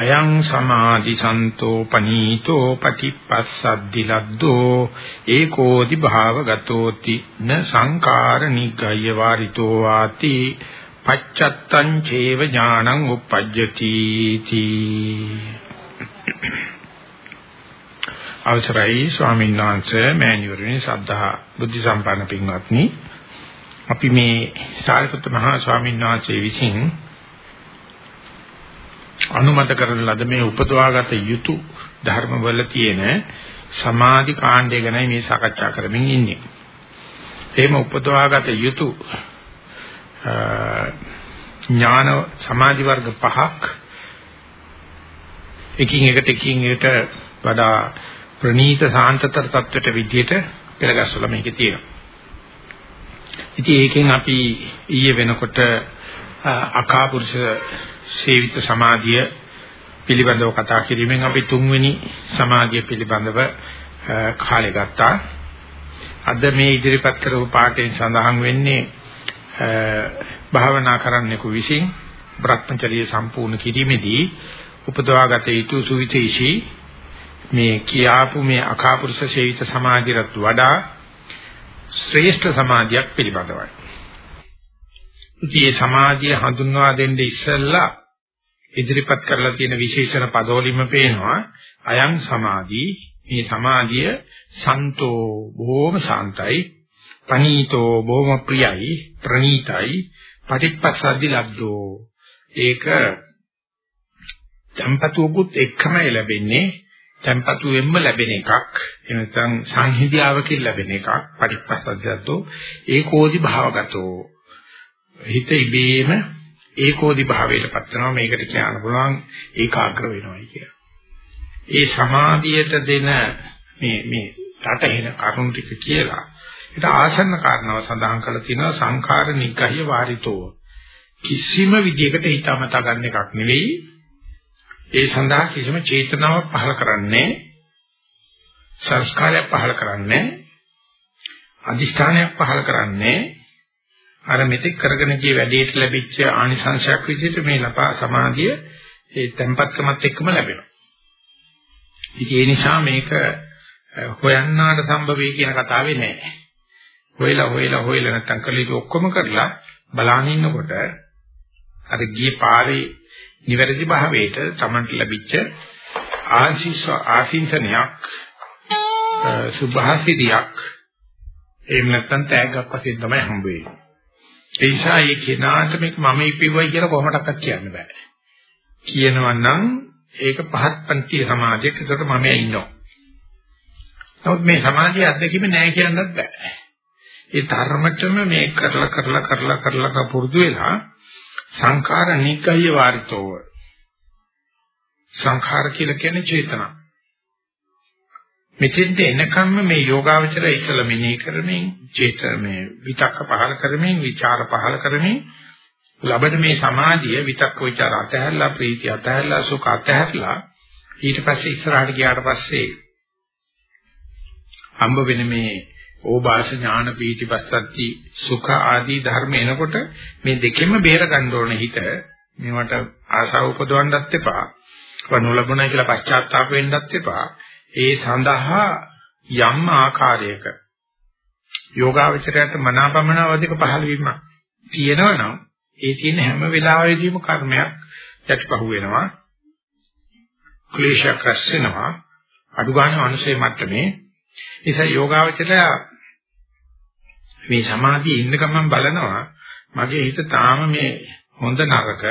අයං සමාධි සන්තෝ පනීතෝ පටිපස්සද්දි ලද්දෝ ඒකෝදි භාවගතෝති න සංකාර නිග්ගය වාරිතෝ ආති පච්චත්තං චේව ඥානං උප්පජ්ජති තී. අවසරයි ස්වාමීන් වහන්සේ මෑණිවරණි සද්ධා බුද්ධ සම්පන්න පින්වත්නි. අපි මේ සාරිපුත්ත මහා ස්වාමීන් වහන්සේ විසින් අනුමත කරන ලද මේ උපදවාගත යුතු ධර්මවල තියෙන සමාධි කාණ්ඩය ගැනයි මේ සාකච්ඡා කරමින් ඉන්නේ. එහෙම උපදවාගත යුතු ඥාන සමාධි වර්ග පහක් එකින් එකට එකින් එකට වඩා ප්‍රනීත සාන්තතර තත්වයට විදියට පෙළගස්සලා මේකේ තියෙනවා. ඉතින් ඒකෙන් අපි ඊයේ වෙනකොට අකාපුරුෂ සේවිත සමාධිය පිළිබඳව කතා කිරීමෙන් අපි තුන්වෙනි සමාධිය පිළිබඳව කාලය ගත්තා. අද මේ ඉදිරිපත් කරපු පාඩයෙන් සඳහන් වෙන්නේ භාවනා කරන්නෙකු විසින් භ්‍රමචර්ය සම්පූර්ණ කිරීමේදී උපදවාගත යුතු සුවිශේෂී මේ කියාපු මේ අකාපුරුෂ සේවිත සමාධියට වඩා ශ්‍රේෂ්ඨ සමාධියක් පිළිබඳවයි. ඉතින් මේ සමාධිය හඳුන්වා දෙන්න ඉස්සෙල්ලා ඉදිරිපත් කරලා තියෙන විශේෂණ පදවලින්ම පේනවා අයං සමාධි. මේ සමාධිය සන්තෝ බොහොම සාන්තයි. පනීතෝ බොහොම ප්‍රියයි. ප්‍රණීතයි පටිච්චසද්දි ලබ්ධෝ. ඒක tempatuකුත් එක්කම ලැබෙන්නේ. tempatuෙන්ම ලැබෙන එකක්. එනසම් සංහිදියාවකින් ලැබෙන එකක්. පටිච්චසද්දයතෝ ඒකෝදි භාවගතෝ. හිත ඉබේම ඒකෝදි භාවයටපත් වෙනවා. මේකට කියන්න පුළුවන් ඒකාග්‍ර වෙනවායි කියලා. ඒ සමාධියට දෙන මේ මේ රටහෙන කරුණු ටික කියලා ඒක ආසන්න කාරණාව සඳහන් කරලා තියෙනවා. සංඛාර නිග්‍රහය වාරිතෝ. කිසිම විදියකට හිතමතා ගන්න එකක් නෙවෙයි. ඒ සඳහා කිසිම චේතනාවක් පහළ කරන්නේ සංස්කාරයක් පහළ කරන්නේ අදිෂ්ඨානයක් පහළ කරන්නේ අර මෙතෙක් කරගෙන ගිය වැඩේට ලැබිච්ච ආනිසංශයක් විදිහට මේ ලපා සමාධිය ඒ tempatකමත් එක්කම ලැබෙනවා. ඉතින් ඒ නිසා මේක හොයන්නාට සම්භවී කියන කතාවේ නෑ. හොයලා හොයලා හොයලා නැත්තම් කලීට ඔක්කොම කරලා බලාගෙන ඉන්නකොට අර ගියේ පාරේ නිවැරදි භාවයට Tamanට ලැබිච්ච ආශිස් ආශිංසනයක් සුභාසිතියක් එහෙම නැත්තම් තෑග්ගක් වශයෙන් තමයි හම්බ වෙන්නේ. ඒ නිසා මේ කෙනාට මේක මම ඉපිවයි කියලා කොහොමඩක්වත් කියන්න බෑ. කියනවා නම් ඒක පහත් පන්ති සමාජයක ඒකට මම ඉන්නවා. නමුත් මේ සමාජයේ අත්දැකීම නෑ කියන්නත් බෑ. ඒ ධර්මතම මේ කරලා කරලා කරලා කරලා පුරුදු වෙලා සංඛාර නිකය වාරිතෝව සංඛාර කියලා කියන්නේ චේතනා මෙතෙන්ට එනකම්ම මේ යෝගාවචර ඉස්සල මෙනෙහි කරමින් චේතනමේ විතක්ක පහල කරමින් විචාර පහල කරමින් ලබන මේ සමාධිය විතක්ක විචාර අතහැරලා ප්‍රීති අතහැරලා සුඛ අතහැරලා ඊට පස්සේ ඉස්සරහට ගියාට පස්සේ හම්බ වෙන මේ ඕබාස ඥාන පීති පස්සද්දි සුඛ ආදී ධර්ම එනකොට මේ දෙකෙන්ම බේර ගන්න ඕන හිත මේවට ආසාව උපදවන්නත් එපා. වනු ලැබුණා කියලා පශ්චාත්තාප වෙන්නත් එපා. ඒ සඳහා යම් ආකාරයක යෝගාවචරයට මනාපමනාව අධික පහළ වීමක් තියෙනවා නම් ඒ තියෙන හැම වෙලාවෙදීම කර්මයක් යටිපහුව වෙනවා. ක්ලේශයක් රැස් වෙනවා. අඩු ගන්න අනුසය මට්ටමේ. නිසා යෝගාවචරය මේ සමාධියේ ඉන්න ගමන් බලනවා. මගේ හිත තාම මේ හොඳ නරක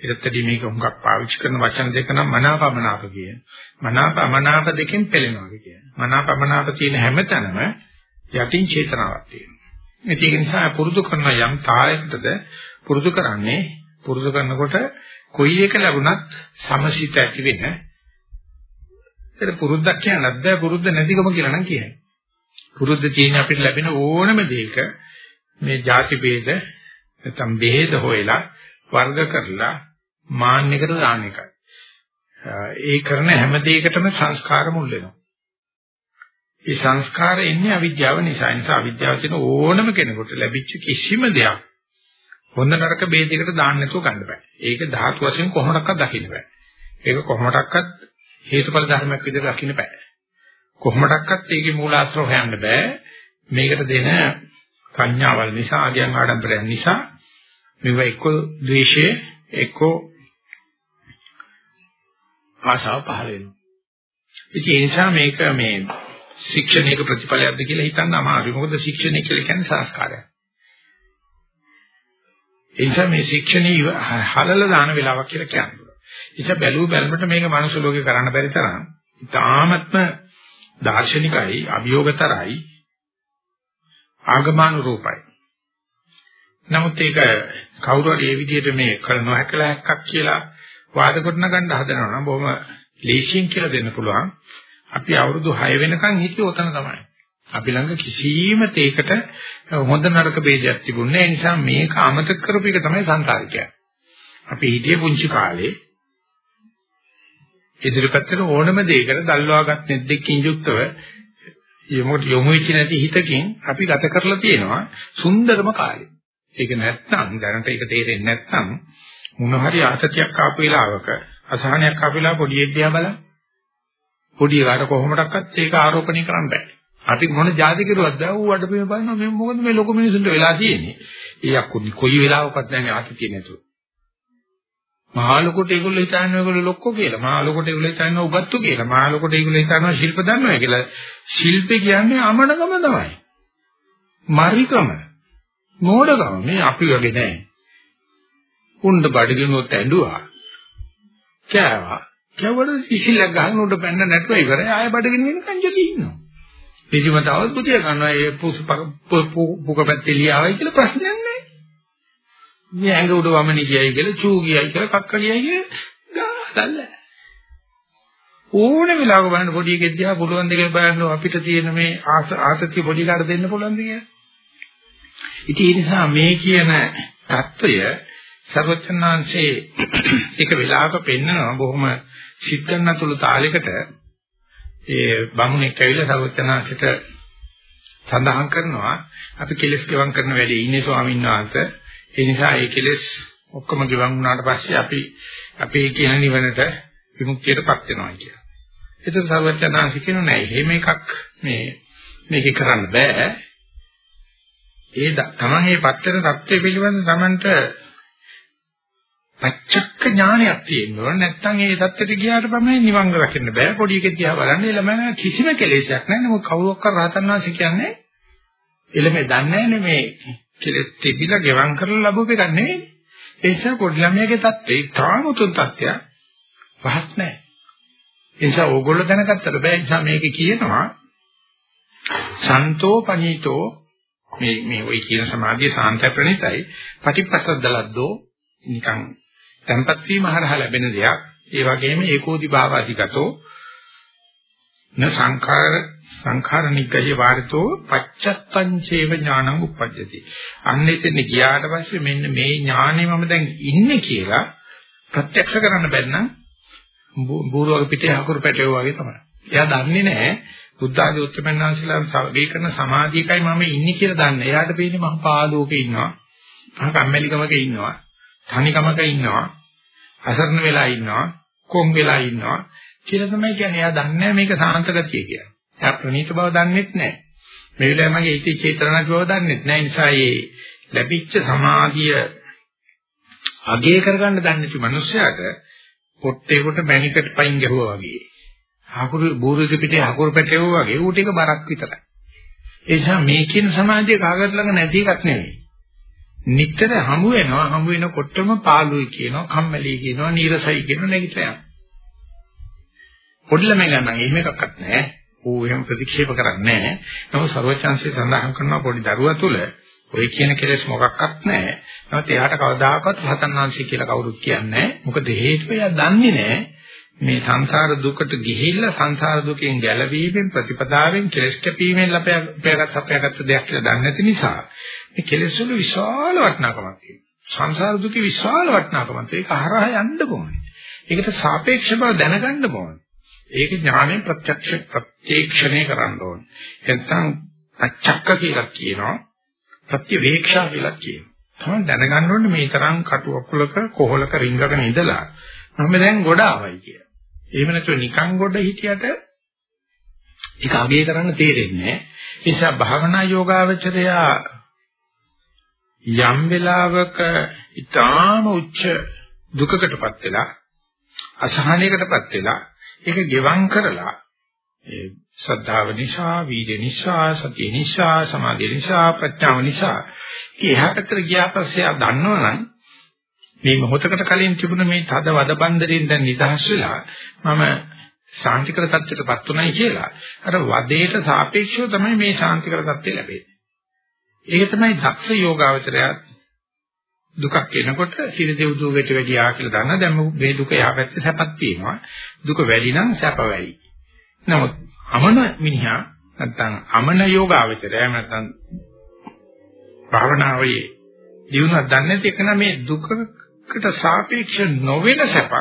ඒකටදී මේක හුඟක් පාවිච්චි කරන වචන දෙක නම් මනාපමනාප කියන. මනාපමනාප දෙකෙන් පෙළෙනවා කියන්නේ. මනාපමනාප කියන හැමතැනම යටින් චේතනාවක් තියෙනවා. ඒක නිසා පුරුදු කරන යම් තාලයකටද පුරුදු කරන්නේ පුරුදු කරනකොට කොයි එක ලැබුණත් සමසිත ඇති වෙන. ඒක පුරුද්දක් කියනවත් බෑ පුරුද්ද නැතිකම කියලා නම් කියන්නේ. පුරුද්ද තියෙන අපිට ලැබෙන ඕනම දෙයක මේ ಜಾති ભેද නැත්නම් ભેද හොයලා වර්ග කරලා මාන්නයකට දාන එකයි. ඒ කරන හැම දෙයකටම සංස්කාර මුල් වෙනවා. ඒ සංස්කාර එන්නේ අවිද්‍යාව නිසා. ඒ නිසා අවිද්‍යාව කියන ඕනම කෙනෙකුට ලැබිච්ච කිසිම දෙයක් හොඳ නරක ભેදයකට දාන්න නැතුව ගන්න බෑ. ඒක ධාතු වශයෙන් කොහොමඩක්වත් දකින්න බෑ. ඒක කොහොමඩක්වත් හේතුඵල ධර්මයක් විදිහට දකින්න බෑ. කොහොමඩක්වත් ඒකේ මූලාශ්‍රය හොයන්න බෑ. මේකට දෙන සංඥාවල් නිසා, ආගයන් ආඩම්බරයන් නිසා මේව එක්ක ද්වේෂය, එක්ක ආශාව පහළ වෙනවා. ඉතින් ඒ නිසා මේක මේ ශික්ෂණයක ප්‍රතිඵලයක්ද කියලා හිතන්න අමාරුයි. මොකද ශික්ෂණය කියලා කියන්නේ සංස්කාරයක්. ඒ නිසා මේ ශික්ෂණී හලල දාන වෙලාවක් කියලා කියන්නේ. ඉතින් බැලුව බැලමට මේක මනුස්ස ලෝකේ කරන්න බැරි තරම් ඉතාමත්ම දාර්ශනිකයි, අභියෝගතරයි, ආගමනුරූපයි. නමුත් ඒක කවුරු හරි මේ විදිහට මේ කල නොහැකලා එකක් කියලා වාද කරන ගන්න හදනවා නම් බොහොම ලේසියෙන් කියලා දෙන්න පුළුවන්. අපි අවුරුදු 6 වෙනකන් හිටියේ ඔතන තමයි. අපි ළඟ කිසිම තේකට හොඳ නරක ભેදයක් තිබුණේ නැහැ. ඒ නිසා මේක අමතක කරපු එක තමයි සංසාරිකය. අපි හිටියේ පුංචි කාලේ ඉදිරිපැත්තට ඕනම දෙයකට දල්වාගත් නෙද්දකින් යුක්තව යොමුට යොමු වෙච්ච නැති හිතකින් අපි ගත කරලා තියෙනවා සුන්දරම කාලේ. ඒක නැත්තම් දැනට ඒක තේරෙන්නේ නැත්තම් මොන හරි ආතතියක් ආපු වෙලාවක අසහනයක් ආපු වෙලාව පොඩි එක්දියා බලන්න. පොඩි එකාට කොහොමඩක්වත් ඒක ආරෝපණය කරන්න බෑ. අපි මොන જાති කෙරුවත් දැන් ඌ අඩපේ බලනවා මේ මොකද මේ ලොකු මිනිසුන්ට වෙලා තියෙන්නේ. ඒ අක්කුනි කොයි වෙලාවකවත් නැහැ ආතතිය නැතුව. මහා ලොකුට ඒගොල්ලෝ හිතන්නේ ඒගොල්ලෝ ලොක්කෝ කියලා. මහා ලොකුට ඒගොල්ලෝ හිතන්නේ උගත්තු කියලා. මහා ලොකුට ඒගොල්ලෝ හිතනවා ශිල්ප දන්නවා කියලා. ශිල්පේ කියන්නේ අමනකම තමයි. මරිකම. මෝඩකම. මේ අපි වගේ නෑ. උණ්ඩ බඩගිනුත් ඇඬුවා. කෑවා. කෑවල ඉසිලක් ගහන උඩ පැන්න නැතුව ඉවරයි. ආයෙ බඩගිනි වෙනකන් ජොලි ඉන්නවා. පිටිමතාවත් පුතිය ගන්නවා. ඒ පුස පුක පැත්තේ ලියාවයි කියලා ප්‍රශ්නයක් නෑ. මේ ඇඟ උඩ වමනි ගියයි කියලා චූ ගියයි කියලා කක්ක ගියයි කියලා ගාලල්ල. ඕන වෙලාවක බලන්න පොඩි එකෙක් දිහා පුළුවන් දෙයක් බලන්න අපිට තියෙන මේ ආතතිය පොඩි කාට දෙන්න පුළුවන්ද කියලා. ඉතින් ඒ නිසා මේ කියන தত্ত্বය සර්වචනාංශේ එක වෙලාවක පෙන්නවා බොහොම සිද්ධාන්තුළු තාලයකට ඒ බමුණෙක් ඇවිල්ලා සර්වචනාංශයට සඳහන් කරනවා. අපි කෙලස් ගෙවම් කරන වැඩේ ඉන්නේ ස්වාමීන් වහන්සේ. ඒ නිසා ඒ කෙලස් ඔක්කොම ගෙවම් වුණාට පස්සේ අපි අපේ කියන නිවනට විමුක්තියටපත් වෙනවා කියලා. ඒතර සර්වචනාංශ කියනෝ නෑ එහෙම එකක් මේ මේක කරන්න බෑ. ඒ තමන්ගේ පත්තර தත්ත්වය පිළිබඳ තමන්ට පච්චක්ක ඥානයක් තියෙන්න ඕන. නැත්නම් ඒ தත්ත්වයට ගියාට පමණයි නිවන් රකින්න බෑ. පොඩි එකෙක් දිහා බලන්නේ ළමයා කිසිම කෙලෙසයක් නැහැ මොකද කවුරක් කර රහතන් වහන්සේ කියන්නේ එළමේ දන්නේ නැහැ මේ කෙලස් තිබිලා ගෙවම් කරලා ලැබුව එකක් නෙවෙයි. ඒ නිසා පොඩි ළමයාගේ தත්ත්වේ තාම උතුම් தත්ත්වයක්. පහත් නැහැ ඒ නිසා ඕගොල්ලෝ දැනගත්තට බෑ. ඒ නිසා මේක කියනවා සන්තෝ පනීතෝ මේ මේ ওই කියන සමාධිය සාන්ත ප්‍රණිතයි පටිපස්සද්දලද්දෝ නිකන් tempat වීම හරහා ලැබෙන දෙයක්. ඒ වගේම ඒකෝදි භාවාදිගතෝ න සංඛාර සංඛාර නිග්ගය වාරිතෝ පච්චත්තං චේව ඥානං උප්පජ්ජති. අන්න එතන ගියාට පස්සේ මෙන්න මේ ඥානෙ මම දැන් ඉන්නේ කියලා ප්‍රත්‍යක්ෂ කරන්න බැන්නම් බූරුවක පිටේ අකුරු පැටවෝ වගේ තමයි. එයා දන්නේ නැහැ බුද්ධ ආදී උත්තරමන්නාන්සලා වේ කරන සමාධියකයි මම ඉන්නේ කියලා දන්නේ. එයාට පේන්නේ මහ පාළුවක ඉන්නවා. මහ කම්මැලිකමක ඉන්නවා. තනිකමක ඉන්නවා. අසරණ වෙලා ඉන්නවා. කොම් වෙලා ඉන්නවා. කියලා තමයි කියන්නේ. එයා දන්නේ මේක සාන්ත ගතිය කියලා. එයා ප්‍රණීත බව දන්නේත් නැහැ. මේ වෙලාවේ මගේ හිතේ චේතනාවක් බව දන්නේත් නැහැ. නිසා මේ ලැබිච්ච සමාධිය අගය කරගන්න දන්නේ නැති මිනිස්සයාට පොට්ටේකට මැණිකට පයින් ගැහුවා වගේ. හකුරු බෝරුක පිටේ හකුරු පැටවුවා වගේ ඌට එක බරක් විතරයි. ඒ නිසා මේ කියන සමාධිය කාගත් ළඟ නැති එකක් නෙවෙයි. නිතර හමු වෙනවා හමු වෙනකොටම පාළුයි කියනවා කම්මැලි කියනවා නීරසයි කියනවා නැගිටලා පොඩි ළමයි ගන්න එහෙම එකක්වත් නැහැ. ඌ එහෙම ප්‍රතික්ෂේප කරන්නේ නැහැ. නමුත් ਸਰවචන්සේ සඳහන් කරනවා පොඩි දරුවා තුල ඔය කියන කෙලෙස් මොකක්වත් නැහැ. නමුත් එයාට කවදාකවත් රහතන් වහන්සේ කියලා කවුරුත් කියන්නේ නැහැ. මොකද හේතුව එයා දන්නේ නැහැ මේ සංසාර දුකට ගිහිල්ලා සංසාර දුකෙන් ගැලවීමෙන් ප්‍රතිපදාවෙන් කෙලස් කැපීමෙන් ලැබෙගත් අපයාගත් දෙයක් කියලා දන්නේ නැති නිසා මේ කෙලස් වල විශාල වටිනාකමක් තියෙනවා. සංසාර දුකේ විශාල වටිනාකමක්. ඒක හරහා යන්න ඕනේ. ඒකට සාපේක්ෂ බව දැනගන්න ඕනේ. ඒක ඥාණයෙන් ප්‍රත්‍යක්ෂ ප්‍රත්‍යක්ෂණය කරන්න ඕනේ. එතන අච්චක්ක කියලා කියනවා. ප්‍රතිවේක්ෂා කියලා කියනවා. තමයි දැනගන්න ඕනේ මේ තරම් කටු අකුලක කොහලක රිංගගෙන ඉඳලා මම දැන් ගොඩ ආවයි කිය. එහෙම නැතුව නිකන් ගොඩ හිටියට ඒක අගය කරන්න තේරෙන්නේ නැහැ. ඒ නිසා භාවනා යෝගාවචරයා යම් වෙලාවක ඊටාම උච්ච දුකකටපත් වෙලා අසහනයකටපත් වෙලා ඒක ගෙවම් කරලා ඒ ශ්‍රද්ධාව නිසා, වීර්ය නිසා, සතිය නිසා, සමාධිය නිසා, ප්‍රඥාව නිසා එහාට ගියා පස්සේ ආ දන්නවනම් මේ මොහොතකට කලින් තිබුණ මේ තද වද බන්දරින් දැන් නිදහස් වෙලා මම ශාන්තිකර තත්ත්වයටපත් උනායි කියලා අර වදේට සාපේක්ෂව තමයි මේ ශාන්තිකර තත්ත්වය ලැබෙන්නේ. ඒක තමයි දක්ෂ යෝගාවචරය දුකක් එනකොට සිර දෙව් දුකට වැඩි ආ කියලා දන්නා දැන් මේ දුක යහපැත්තේ සැපක් තියෙනවා. දුක වැඩි නම් සැප වැඩි. නමුත් අමන මිනිහා නැත්තම් අමන යෝගාවචරය නැත්තම් භාවනාවේ දිනුවක් දන්නේ නැති එක නම් මේ දුකකට සාපේක්ෂ නොවන සැපක්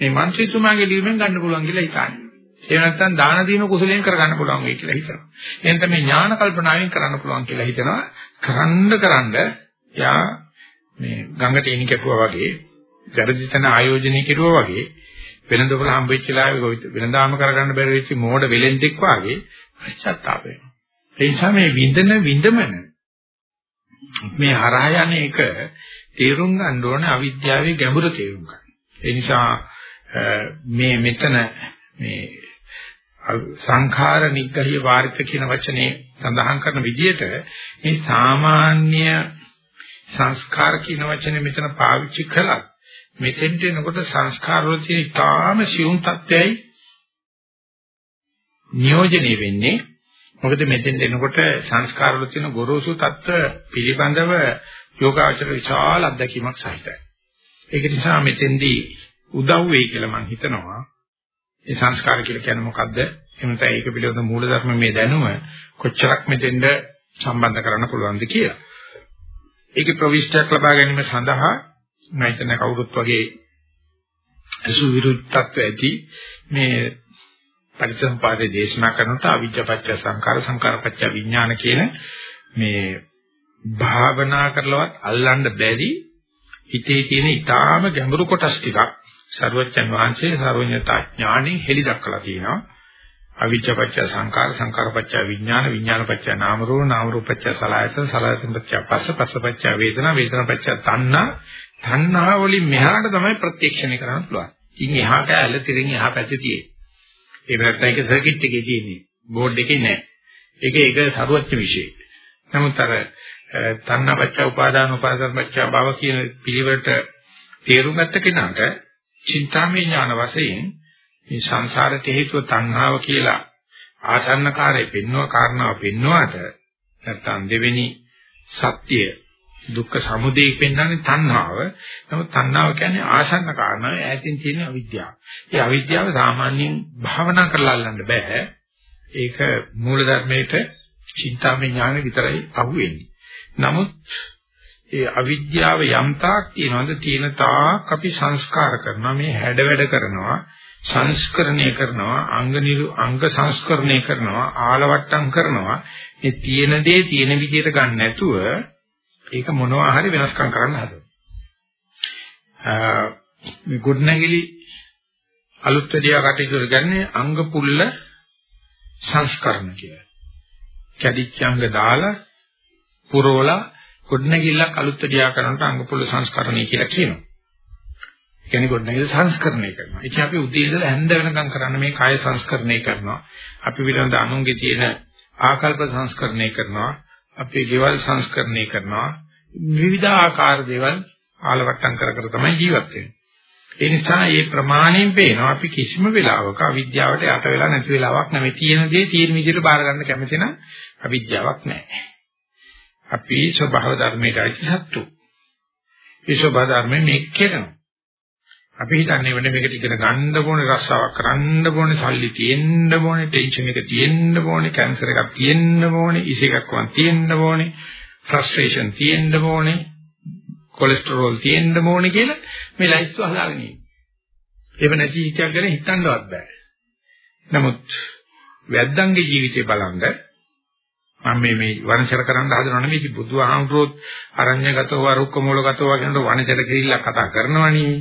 මේ මන්ත්‍රීතුමාගේ ලියුමෙන් ගන්න පුළුවන් කියලා හිතන්නේ. ඒ නැත්තම් දාන දීම කුසලයෙන් කරගන්න පුළුවන් වෙයි කියලා හිතනවා. එහෙනම් තමයි ඥාන කල්පනාවෙන් කරන්න පුළුවන් කියලා හිතනවා. කරන්න කරන්න යා මේ ගඟට එනි කැපුවා වගේ, ගරදිතන ආයෝජනය කෙරුවා වගේ වෙනදොකල හම්බෙච්ච ලාවේ වෙනදාම කරගන්න බැරි වෙච්ච මෝඩ වෙලෙන්දෙක් වාගේ පශ්චාත්තාප වෙනවා. ඒ නිසා මේ විඳන විඳමන මේ හරහා යන එක තේරුම් ගන්න ඕනේ අවිද්‍යාවේ ගැඹුර තේරුම් ගන්න. ඒ නිසා මේ මෙතන මේ සංඛාර නිග්‍රහය වාරිත කියන වචනේ සඳහන් කරන විදිහට මේ සාමාන්‍ය සංස්කාර කියන වචනේ මෙතන පාවිච්චි කළත් මෙතෙන්ට එනකොට සංස්කාර වල තියෙන ඊටාම සියුම් තත්ත්වයයි නියෝජනය වෙන්නේ මොකද මෙතෙන්ට එනකොට සංස්කාර වල තියෙන ගොරෝසු තත්ත්ව පිළිබඳව යෝගාචර විශාල අත්දැකීමක් සහිතයි. ඒක නිසා මෙතෙන්දී උදව් වෙයි කියලා මම හිතනවා. ඒ සංස්කාර කියලා කියන්නේ මොකද්ද? එහෙනම් ඒක පිළිබඳ මූලධර්ම මේ දැනුම කොච්චරක් මෙතෙන්ද සම්බන්ධ කරන්න පුළුවන්ද කියලා. ඒකේ ප්‍රවිෂ්ඨයක් ලබා ගැනීම සඳහා නැත්නම් කවුරුත් වගේ අසු විරුද්ධත්ව ඇති මේ පරිසම්පාදේ දේශනා කරනට අවිජ්ජාපච්ච සංකාර සංකාරපච්ච විඥාන කියන මේ භාවනා කරලවත් අල්ලන්න බැරි හිතේ තියෙන ඊටාම ගැඹුරු කොටස් ටිකක් සර්වඥන් වහන්සේ සර්වඥතා ඥාණයෙන් හෙළි දක්වලා තියෙනවා අවිජ්ජාපච්ච සංකාර සංකාරපච්ච විඥාන විඥානපච්ච නාම රූප නාම රූපච්ච සලආයතන සලආයතනපච්ච පස්ස පස්සපච්ච වේදනා වේදනාපච්ච තණ්හා තණ්හා වලින් මෙහාට තමයි ප්‍රත්‍යක්ෂණය කරන්න පුළුවන්. ඉතින් එහාට ඇල තිරින් එහා පැත්තේ තියෙන්නේ. ඒ නැත්නම් ඒක සර්කිට් එකේ තියෙන්නේ. බෝඩ් එකේ නෑ. ඒක ඒක සරුවච්ච විශේෂ. නමුත් අර තණ්හාපච්ච උපාදාන උපාදානපච්ච භව කියන පිළිවෙලට තේරුම් ගත්ත කෙනාට චින්තාමය ඥාන වශයෙන් මේ සංසාරට හේතුව තණ්හාව කියලා ආසන්නකාරය පෙන්වන කාරණාව පෙන්වුවාට නැත්නම් දෙවෙනි සත්‍ය දුක්ඛ සමුදය පෙන්වන්නේ තණ්හාව. නමුත් තණ්හාව කියන්නේ ආසන්න කාරණා ඈතින් තියෙන අවිද්‍යාව. ඒ අවිද්‍යාව සාමාන්‍යයෙන් භාවනා කරලා අල්ලන්න බෑ. ඒක මූල ධර්මයේට චින්තාමය ඥාන විතරයි අහුවෙන්නේ. නමුත් ඒ අවිද්‍යාව යම් තාක් තියනවාද තියෙන තාක් අපි සංස්කාර කරනවා මේ හැඩ වැඩ කරනවා සංස්කරණය කරනවා අංග නිරු අංග සංස්කරණය කරනවා ආලවට්ටම් කරනවා මේ තියෙන දේ තියෙන විදිහට ගන්න නැතුව ඒක මොනවා හරි වෙනස්කම් කරන්න හදනවා. මේ ගොඩනැගිලි අලුත් දෙයක් කටයුතු කරන්නේ අංග පුල්ල සංස්කරණ කියලා. කැඩිච්ච අංග දාලා පුරවලා ගොඩනැගිල්ලක් අලුත් දෙයක් කරනට අංග පුල්ල සංස්කරණය කියලා කියනවා. කියන්නේ ගොඩනැගිලි සංස්කරණය කරනවා. ඉතින් අපි උදේ ඉඳලා හැන්ද වෙනකම් කරන්නේ මේ කාය සංස්කරණය කරනවා. අපි පිළිබඳ අනුන්ගේ තියෙන ආකල්ප සංස්කරණය කරනවා. අපේ ගෙවල් සංස්කරණය කරනවා විවිධ ආකාර දේවල් ආලවට්ටම් කර කර තමයි ජීවත් වෙන්නේ. ඒ නිසා මේ ප්‍රමාණයෙන් පේනවා අපි කිසිම වෙලාවක අවිද්‍යාවට යට වෙලා නැති වෙලාවක් නෙමෙයි. තියෙන දේ තියෙන විදිහට බාර ගන්න කැමති නම් අවිද්‍යාවක් නැහැ. අපි ස්වභාව ධර්මයට අයිති සත්තු. ඒ ස්වභාව ධර්මයෙන් මේක කරනවා. අපි හිතන්නේ වෙන මේකට ඉගෙන ගන්න ඕනේ රස්සාවක් කරන්න ඕනේ සල්ලි තියෙන්න ඕනේ ටෙන්ෂන් එක තියෙන්න ඕනේ කැන්සර් එකක් තියෙන්න ඕනේ ඉස එකක් වන් තියෙන්න ඕනේ ෆ්‍රස්ට්‍රේෂන් තියෙන්න ඕනේ කොලෙස්ටරෝල් තියෙන්න ඕනේ කියලා මේ ලයිස්ට් හදාගෙන ඉන්නේ. ඒව නැති හිතයක් ගැන හිතන්නවත් බෑ. නමුත් වැද්දන්ගේ ජීවිතේ බලන්න මම මේ මේ වංශර කරන්න හදනව නෙමෙයි. බුදුහාමුදුරුවෝ අරඤ්‍යගතව රුක්ක මූලගතව කියනකොට වංශර කිරිල්ලක් කතා කරනවනේ.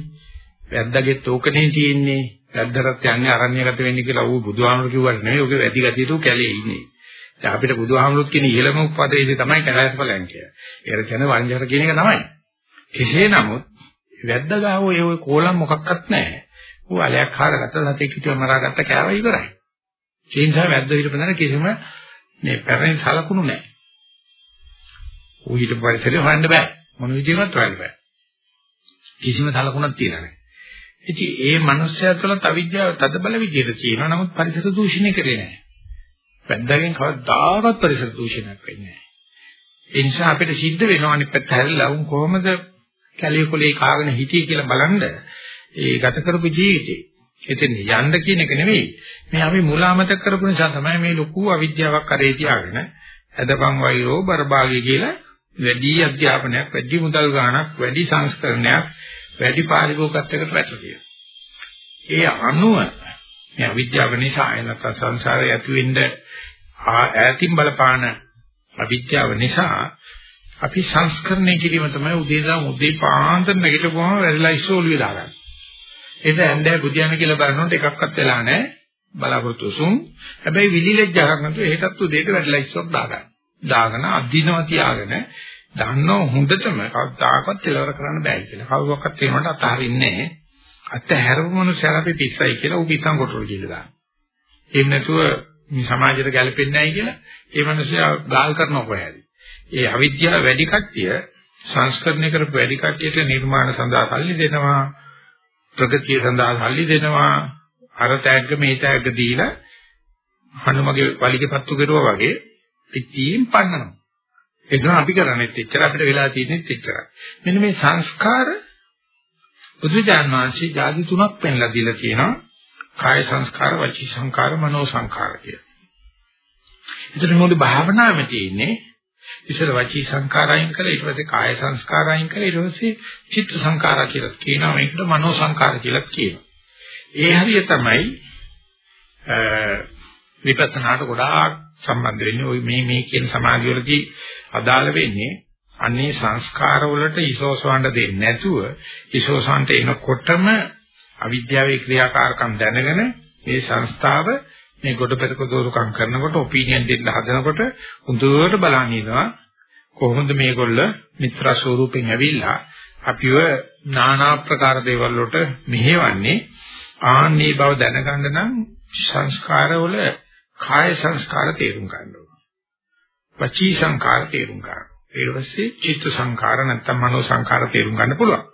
වැද්දාගෙත් ඕකනේ තියෙන්නේ. වැද්දටත් යන්නේ අරඤ්‍යගත වෙන්නේ කියලා ඌ බුදුහාමුදුරුවෝ කිව්වට නෙමෙයි. ඔගේ වැඩි ගතියතු කැලේ ඉන්නේ. දැන් අපිට බුදුහාමුදුරුවෝ කියන ඉහළම උපදේශය තමයි කැලෑස්පලයන් කියලා. ඒකට කියන්නේ වංශර කියන එක තමයි. කෙසේ නමුත් වැද්දා ගාව ඔය කෝලම් මොකක්වත් නැහැ. ඌ අලයක් හරගත්ත සතෙක් හිටිය මරාගත්ත කෑව ඉවරයි. ඒ නිසා වැද්ද හිටපදන කිසිම මේ පැරණි සලකුණු නැහැ. ඌ හිට පරිසරය හොයන්න බෑ. මොන විදිහකට හොයන්න බෑ. කිසිම සලකුණක් තියලා නැහැ. ඉතින් ඒ මනුස්සයා තුළ අවිද්‍යාව තදබල විදිහට තියෙනවා. නමුත් පරිසර දූෂණය කරේ නැහැ. වැද්දාගෙන් කවදාවත් පරිසර දූෂණයක් වෙන්නේ නැහැ. ඒ නිසා අපිට සිද්ධ වෙනවා අනිත් පැත්ත හැරිලා උන් කොහොමද කැලිය කොලේ කාගෙන හිටියේ කියලා බලන්න ඒ ගත කරපු ජීවිතේ එතෙන් යන්න කියන එක නෙවෙයි. මේ අපි මුලාමත කරපු නිසා තමයි මේ ලොකු අවිද්‍යාවක් කරේ තියාගෙන අදපන් වෛරෝ බරභාගය කියලා වැඩි අධ්‍යාපනයක්, වැඩි මුදල් ගාණක්, වැඩි සංස්කරණයක්, වැඩි පාරිභෝගිකත්වයකට වැටෙනවා. ඒ අනුව මේ අවිද්‍යාව නිසා එනත සංසාරේ ඇති වෙන්න ඈතින් බලපාන අවිද්‍යාව නිසා අපි සංස්කරණය කිරීම තමයි උදේදා උදේ පාන්දර නැගිටපුවම වැරලා ඉස්සෝලුවේ දාගන්නේ. ඒක ඇන්දෑ බුදියන්න කියලා බලනකොට එකක්වත් වෙලා නැහැ. බලාපොරොත්තු සුන්. හැබැයි විලිලෙජ්ජාවක් නැතුව එහෙටත් උදේට වැඩිලා ඉස්සොත් දාගන්න. දාගෙන අදිනවා තියාගෙන දන්නව හොඳටම කවදාකවත් කෙලවර කරන්න බෑ කියලා. කවුරක්වත් ඒකට අතහරින්නේ නැහැ. අතහැරපු මනුස්සයර අපි පිස්සයි කියලා ඌ පිස්සන් කොටුරු කියලා දානවා. එහෙම නැතුව මේ සමාජයට ගැලපෙන්නේ නැහැ කියලා ඒ මනුස්සයා ගාල් කරනවා කොහේද? ඒ අවිද්‍යාව වැඩි කට්ටිය සංස්කරණය කරපු වැඩි කට්ටියට නිර්මාණ සඳහා සල්ලි දෙනවා ප්‍රගතිය සඳහා සල්ලි දෙනවා. අර තෑග්ග මේ තෑග්ග දීලා හනුමගේ වලිගපත්තු කරුවා වගේ පිටින් පන්නනවා. ඒක අපි කරන්නේත් එච්චර අපිට වෙලා තියෙනෙත් එච්චරයි. මෙන්න මේ සංස්කාර බුදුජාන් වහන්සේ ජාති තුනක් පෙන්ලා දීලා තියෙනවා. කාය සංස්කාර වචී සංස්කාර මනෝ සංස්කාර කියලා. ඒතර මොකද භාවනාවේ තියෙන්නේ? ඉතල වචී සංකාරයන් කළා ඊට පස්සේ කාය සංස්කාරයන් කළා ඊට පස්සේ චිත්ත සංකාර කියලා කියනවා මේකට මනෝ සංකාර කියලා කියනවා. ඒ හරිය තමයි විපස්සනාට ගොඩාක් සම්බන්ධ වෙන්නේ ওই මේ මේ කියන සමාධිවලදී අදාළ වෙන්නේ අන්නේ සංස්කාර වලට ඉසෝසවන්න දෙන්නේ නැතුව ඉසෝසවන්ට එනකොටම අවිද්‍යාවේ ක්‍රියාකාරකම් දැනගෙන මේ සංස්ථාව මේ ගොඩ පෙරක දෝරුකම් කරනකොට ඔපිනියන් දෙන්න හදනකොට හොඳට බලන් ඉනවා කොහොමද මේගොල්ල මිත්‍ර ස්වරූපෙන් ඇවිල්ලා අපිව নানা ආකාර දේවල් වලට මෙහෙවන්නේ ආන්නේ බව දැනගන්න නම් සංස්කාරවල කාය සංස්කාර තේරුම් ගන්න ඕන. වචී සංස්කාර තේරුම් ගන්න. ඊට පස්සේ චිත්ත සංස්කාර නැත්නම් මනෝ සංස්කාර තේරුම් ගන්න පුළුවන්.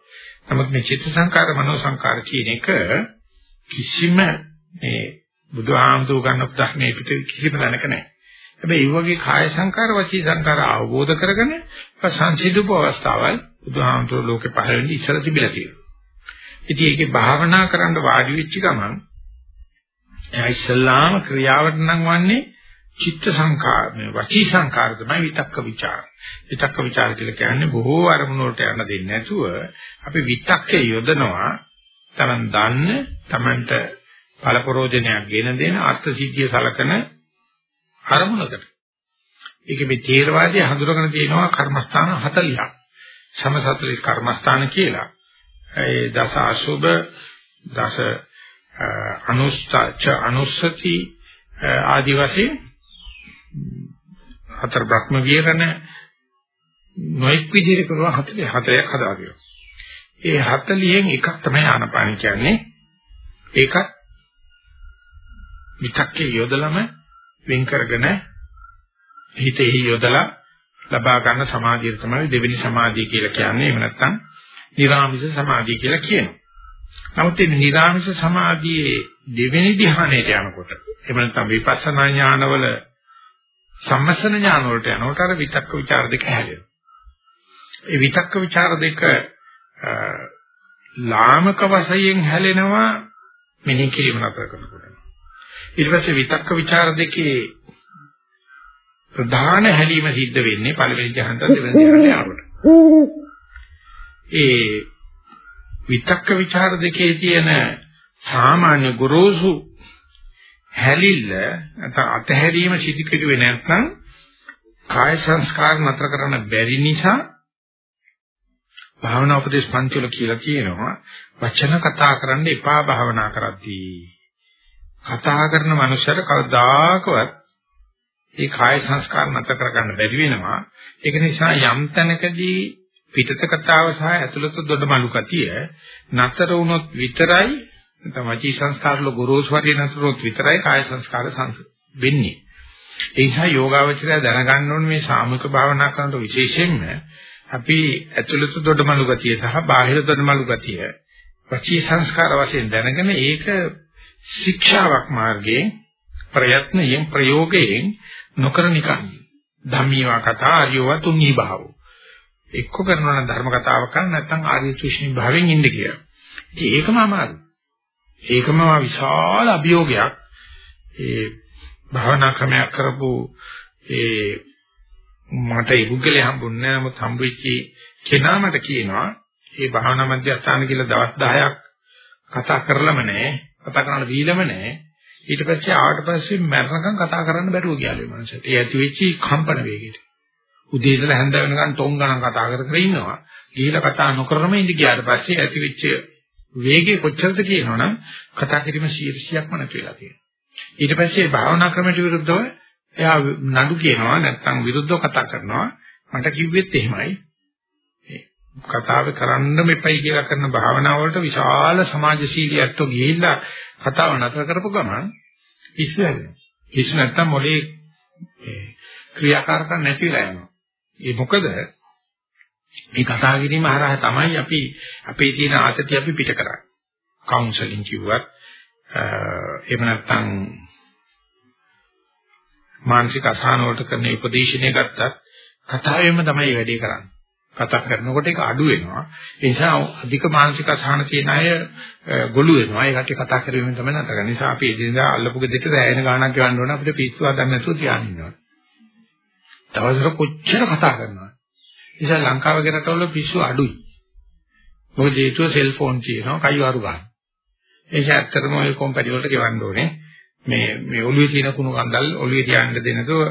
නමුත් මේ චිත්ත සංස්කාර මනෝ සංස්කාර කියන එක කිසිම මේ බුදුහාමුදුරු ගන්න ප්‍රශ්නේ පිට කිසිම දැනක නැහැ. හැබැයි මේ වගේ කාය සංකාර වචී සංකාර අවබෝධ කරගෙන සංසිද්ධ අවස්ථාවල් බුදුහාමුදුරු ලෝකේ පහළ වෙන්නේ ඉස්සර තිබිලා තියෙනවා. ඉතින් ඒකේ භාවනා කරන්න වාඩි වෙච්ච ගමන් එයා ඉස්ලාම ක්‍රියාවට නම් වන්නේ චිත්ත සංකාර මේ වචී සංකාර තමයි විතක්ක ਵਿਚාර. විතක්ක ਵਿਚාර කියලා කියන්නේ බොහෝ අරමුණු වලට යන්න දෙන්නේ නැතුව අපි විතක්කේ යොදනවා තමන් දන්න තමන්ට පළපරෝජනයක් ගෙන දෙන අර්ථ සිද්ධිය සලකන අරමුණකට. ඒක මේ තේරවාදී හඳුරගෙන තියෙනවා කර්මස්ථාන 40ක්. සම 40 කර්මස්ථාන කියලා. ඒ දස අසුබ දස අනුස්තච අනුස්සති ආදි වශයෙන් හතර බ්‍රහ්ම විහරණ නොඑක් විදිහට කරනවා 44ක් හදාගන්නවා. ඒ 40න් එකක් තමයි ආනපාන කියන්නේ. ඒකත් විතක්කේ යොදලම වෙන් කරගෙන හිතෙහි යොදලා ලබා ගන්න සමාධිය තමයි දෙවෙනි සමාධිය කියලා කියන්නේ. එහෙම නැත්නම් නිරාමිස සමාධිය කියලා කියනවා. නමුත් මේ නිරාමිස සමාධියේ දෙවෙනි ධ්‍යානයට යනකොට එහෙම නැත්නම් විපස්සනා ඥානවල සම්මසන ඥාන වලට යනකොට අර විතක්ක ਵਿਚාර දෙක හැදෙනවා. ඒ විතක්ක ਵਿਚාර දෙක ලාමක වශයෙන් හැලෙනවා මෙනෙහි කිරීම නතර කරනකොට. ඊට පස්සේ විතක්ක ਵਿਚාර දෙකේ ප්‍රධාන හැලීම සිද්ධ වෙන්නේ පළවෙනි ධ්‍යානත දෙවෙනි ධ්‍යානට යනකොට. ඒ විතක්ක ਵਿਚාර දෙකේ තියෙන සාමාන්‍ය ගොරෝසු හැලිල්ල නැත්නම් අතහැරීම සිදු කෙරුවේ නැත්නම් කාය සංස්කාර නතර කරන්න බැරි නිසා භාවනා උපදේශ පන්තිවල කියලා කියනවා වචන කතා කරන්න එපා භාවනා කරද්දී කතා කරන මනුස්සයර කවදාකවත් ඒ කාය සංස්කාර නැතර කරගන්න බැරි වෙනවා. ඒක නිසා යම් තැනකදී පිටත කතාව සහ ඇතුළත දොඩමලු කතිය නතර වුණොත් විතරයි නැත්නම් වචී සංස්කාර වල ගොරෝසු වගේ නතර වුණොත් විතරයි කාය සංස්කාර සංස වෙන්නේ. ඒ නිසා යෝගාවචරය දැනගන්න ඕනේ මේ සාමික භාවනා කරනකොට විශේෂයෙන්ම අපි ඇතුළත දොඩමලු ගතිය සහ බාහිර දොඩමලු ගතිය වචී සංස්කාර වශයෙන් දැනගෙන ඒක ශික්ෂාවක් මාර්ගයේ ප්‍රයත්නයෙන් ප්‍රයෝගයෙන් නොකර නිකන් ධම්මීවා කතා ආර්යව තුන්හි භාවෝ එක්ක කරනවා නම් ධර්ම කතාවක් කරන්න නැත්නම් ආර්ය තුෂ්ණි භාවයෙන් ඉන්න කියලා. ඉතින් ඒකම අමාරුයි. ඒකම විශාල අභියෝගයක්. ඒ භාවනා ක්‍රමයක් කරපු ඒ මට ඉබුගලේ හම්බුන්නේ නැහැ නමුත් හම්බෙච්ච කෙනා මට කියනවා මේ භාවනා මධ්‍යස්ථාන කියලා දවස් 10ක් කතා කරලම නැහැ කතා කරන්න දීලම නැහැ ඊට පස්සේ ආවට පස්සේ මරණකම් කතා කරන්න බැරුව ගියාලු මනසට. ඒ ඇති වෙච්ච කම්පන වේගයට. උදේ ඉඳලා හැන්ද වෙනකන් ටොං ගණන් කතා කර කර ඉන්නවා. ගිහිලා කතා නොකරම ඉඳ ගියාට පස්සේ ඇති වෙච්ච වේගය කොච්චරද කියනවනම් කතා කිරීම 100%ක්ම නැති වෙලා තියෙනවා. ඊට පස්සේ භාවනා ක්‍රමයට විරුද්ධව එයා නඩු කියනවා නැත්නම් විරුද්ධව කතා කරනවා. මට කිව්වෙත් එහෙමයි. කතාව කරන්න මෙපයි කියලා කරන භාවනාව වලට විශාල සමාජශීලී ඇත්තෝ ගිහිල්ලා කතාව නතර කරපු ගමන් ඉස්සු හැදෙනවා. ඉස්සු නැත්තම් මොලේ ක්‍රියාකාරකම් නැතිලා යනවා. ඒ මොකද මේ කතා කිරීම හරහා තමයි අපි අපේ තියෙන ආසතිය අපි පිට කරන්නේ. කවුන්සලින් කිව්වත් එහෙම නැත්නම් මානසික අසහන වලට කරන උපදේශනය ගත්තත් කතාවෙම තමයි වැඩේ කරන්නේ. කතා කරනකොට ඒක අඩු වෙනවා. ඒ නිසා අධික මානසික අසහන තියෙන අය ගොළු වෙනවා. ඒ කට්ටිය කතා කරීමෙන් තමයි නැතර. ඒ නිසා අපි එදිනදා අල්ලපු ගෙදරට දැයෙන ගාණක් ගන්න ඕන අපිට පිස්සු හදන්න නැතුව තියාගෙන ඉන්නවා. දවසට කොච්චර කතා කරනවද? නිසා ලංකාව ගෙරටවල පිස්සු අඩුයි. මොකද හේතුව සෙල්ෆෝන් තියෙනවා, කයිවාරු ගන්න. ඒ නිසා ඇත්තටම ඔය කොම්පැනි වලට ගෙවන්න ඕනේ. මේ මේ ඔළුවේ තියෙන කුණු කන්දල් ඔළුවේ තියාගෙන දෙනසෝ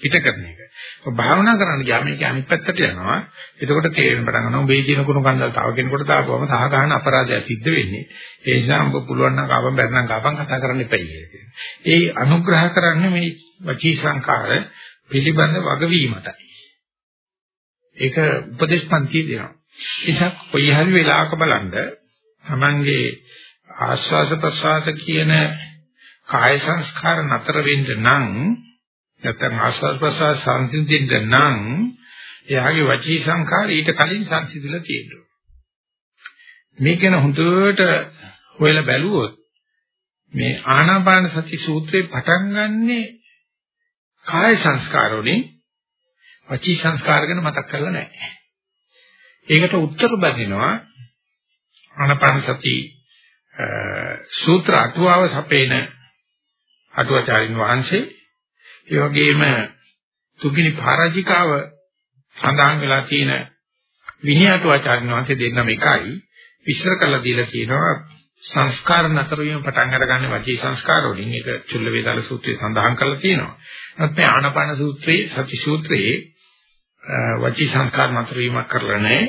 පිට කරන එක. භාවනා කරන්න ගියාම මේක අනිත් පැත්තට යනවා. එතකොට තේරෙන්න පටන් ගන්නවා මේ ජීන කුණු කන්දල් තව කෙනෙකුට දාපුවම සහ ගන්න අපරාධයක් සිද්ධ වෙන්නේ. ඒ නිසා ඔබ පුළුවන් නම් කාපම් බැරනම් කාපම් කතා කරන්න එපයි කියලා. ඒ අනුග්‍රහ කරන්නේ මේ වචී සංකාර පිළිබඳ වගවීමටයි. ඒක උපදේශපන්ති දෙනවා. ඒසක් කොයි හරි වෙලාවක බලන්න තමන්ගේ ආස්වාස ප්‍රසවාස කියන කාය සංස්කාර නතර වෙන්න නම් නැත්නම් ආස්වාද ප්‍රසවාස සංසිඳෙන්න නම් එයාගේ වචී සංඛාර ඊට කලින් සංසිඳලා තියෙනවා. මේක ගැන හොඳට හොයලා බැලුවොත් මේ ආනාපාන සති සූත්‍රේ පටන් ගන්නෙ කාය සංස්කාර වලින් වචී සංස්කාර ගැන මතක් කරලා නැහැ. ඒකට උත්තර බඳිනවා ආනාපාන සති සූත්‍ර අටුවාව සපේන අටුවාචාරින් වහන්සේ ඒ වගේම තුගිනි පරාජිකාව සඳහන් වෙලා තියෙන විනයතු ආචාර්ය වහන්සේ දෙන්නම එකයි විශ්ල කළ දීලා කියනවා සංස්කාර නතර වීම පටන් අරගන්නේ වචී සංස්කාර වලින් ඒක චුල්ල වේදාල සූත්‍රයේ සඳහන් කරලා තියෙනවා. නමුත් මේ ආනාපාන සූත්‍රයේ සති සූත්‍රයේ වචී සංස්කාර නතර වීමක් කරලා නැහැ.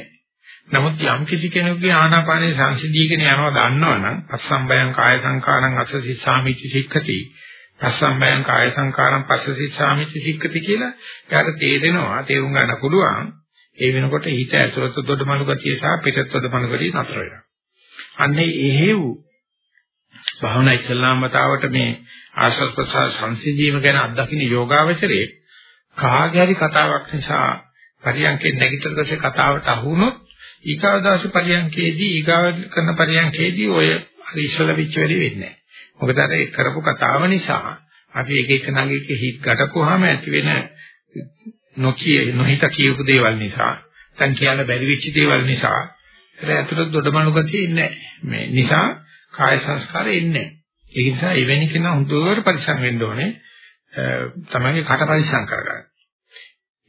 නමුත් යම් කිසි කෙනෙකුගේ ආනාපානයේ සංසිඳීගෙන යනවා දන්නවනම් අස්සම්බයං කාය සංකාරං අස්සසිස්සාමිච්ච සික්ඛති පස්සම්බයං කාය සංකාරම් පස්සසි සාමිච්ච සික්කති කියලා එයාට තේරෙනවා තේරුම් ගන්න පුළුවන් ඒ වෙනකොට හිත ඇතුළත දොඩමලු ගතිය සහ පිටත් දොඩමලු ගතිය නතර වෙනවා. අන්නේ එහෙව් භාවනා ඉස්ලාම් මතාවට මේ ආශ්‍රත් ප්‍රසාර සංසිඳීම ගැන අත්දකින්න යෝගාවචරයේ කාගේ හරි කතාවක් නිසා පරියන්කේ නැගිටලා දැසේ කතාවට අහුනොත් ඊගාදාස පරියන්කේදී ඊගාව කරන පරියන්කේදී ඔය ඉස්සල විච් වෙලෙ වෙන්නේ නැහැ. මොකද අර ඒ කරපු කතාව නිසා අපි එක එක නගික හිත් ගැටපුවාම ඇති වෙන නොකිය නොහිත කියපු දේවල් නිසා දැන් කියන්න බැරි වෙච්ච දේවල් නිසා ඒක ඇතුළත දොඩමණු ගතිය ඉන්නේ මේ නිසා කාය සංස්කාරය ඉන්නේ ඒ නිසා එවැනි කෙනා හුදුවර පරිසම් වෙන්න ඕනේ. තමයිගේ කට පරිසම් කරගන්න.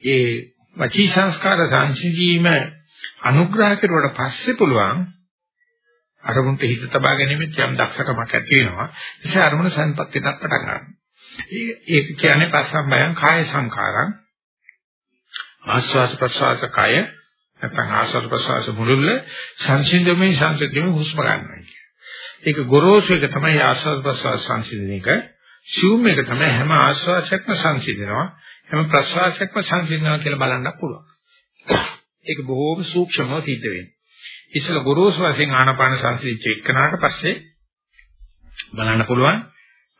ඒ වචී සංස්කාර සංසිඳීම අනුග්‍රහ කරුවට පස්සේ පුළුවන් අරමුණට හිත තබා ගැනීමෙත් යම් දක්ෂකමක් ඇති වෙනවා. ඒ නිසා අරමුණ සංපත් වෙනත් පටන් ගන්නවා. ඒක කියන්නේ පස්සම්බයං කාය සංකාරං ආස්වාද ප්‍රසවාස කාය නැත්නම් ආස්වාද ප්‍රසවාස මුළුල්ල සංසිඳෙමින් සංසිඳෙමින් හුස්ම ගන්නවා කියන්නේ. ඒක ගොරෝසු එක තමයි ආස්වාද ප්‍රසවාස සංසිඳන එක. සිවුම් එක තමයි හැම ආස්වාදයක්ම සංසිඳනවා. හැම ප්‍රසවාසයක්ම සංසිඳනවා කියලා බලන්න පුළුවන්. ඒක බොහෝම සූක්ෂමව සිද්ධ වෙන්නේ. ඉස්සල ගොරෝසු වශයෙන් ආනාපාන සංසිද්ධිය එක්කනාට පස්සේ බලන්න පුළුවන්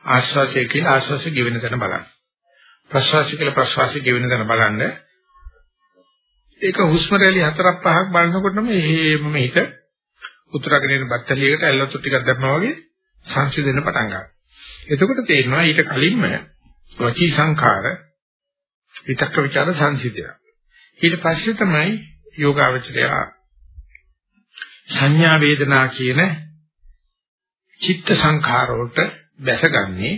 ආශ්වාසය කියලා ආශ්වාසය ගෙවෙන තැන බලන්න. ප්‍රශ්වාසය කියලා ප්‍රශ්වාසය ගෙවෙන තැන බලන්න. ඒක හුස්ම රැලි හතරක් පහක් බලනකොටම එහෙමම හිත උතුරගෙන යන බත්තලියකට ඇල්ලතු ටිකක් දැම්මා වගේ සංසිඳෙන්න පටන් ගන්නවා. එතකොට තේරෙනවා ඊට කලින්ම වචී සංඛාර විතක්ක ਵਿਚාර සංසිද්ධිය. ඊට පස්සේ තමයි යෝගාවචරය සංඥා වේදනා කියන චිත්ත සංඛාර වලට බැසගන්නේ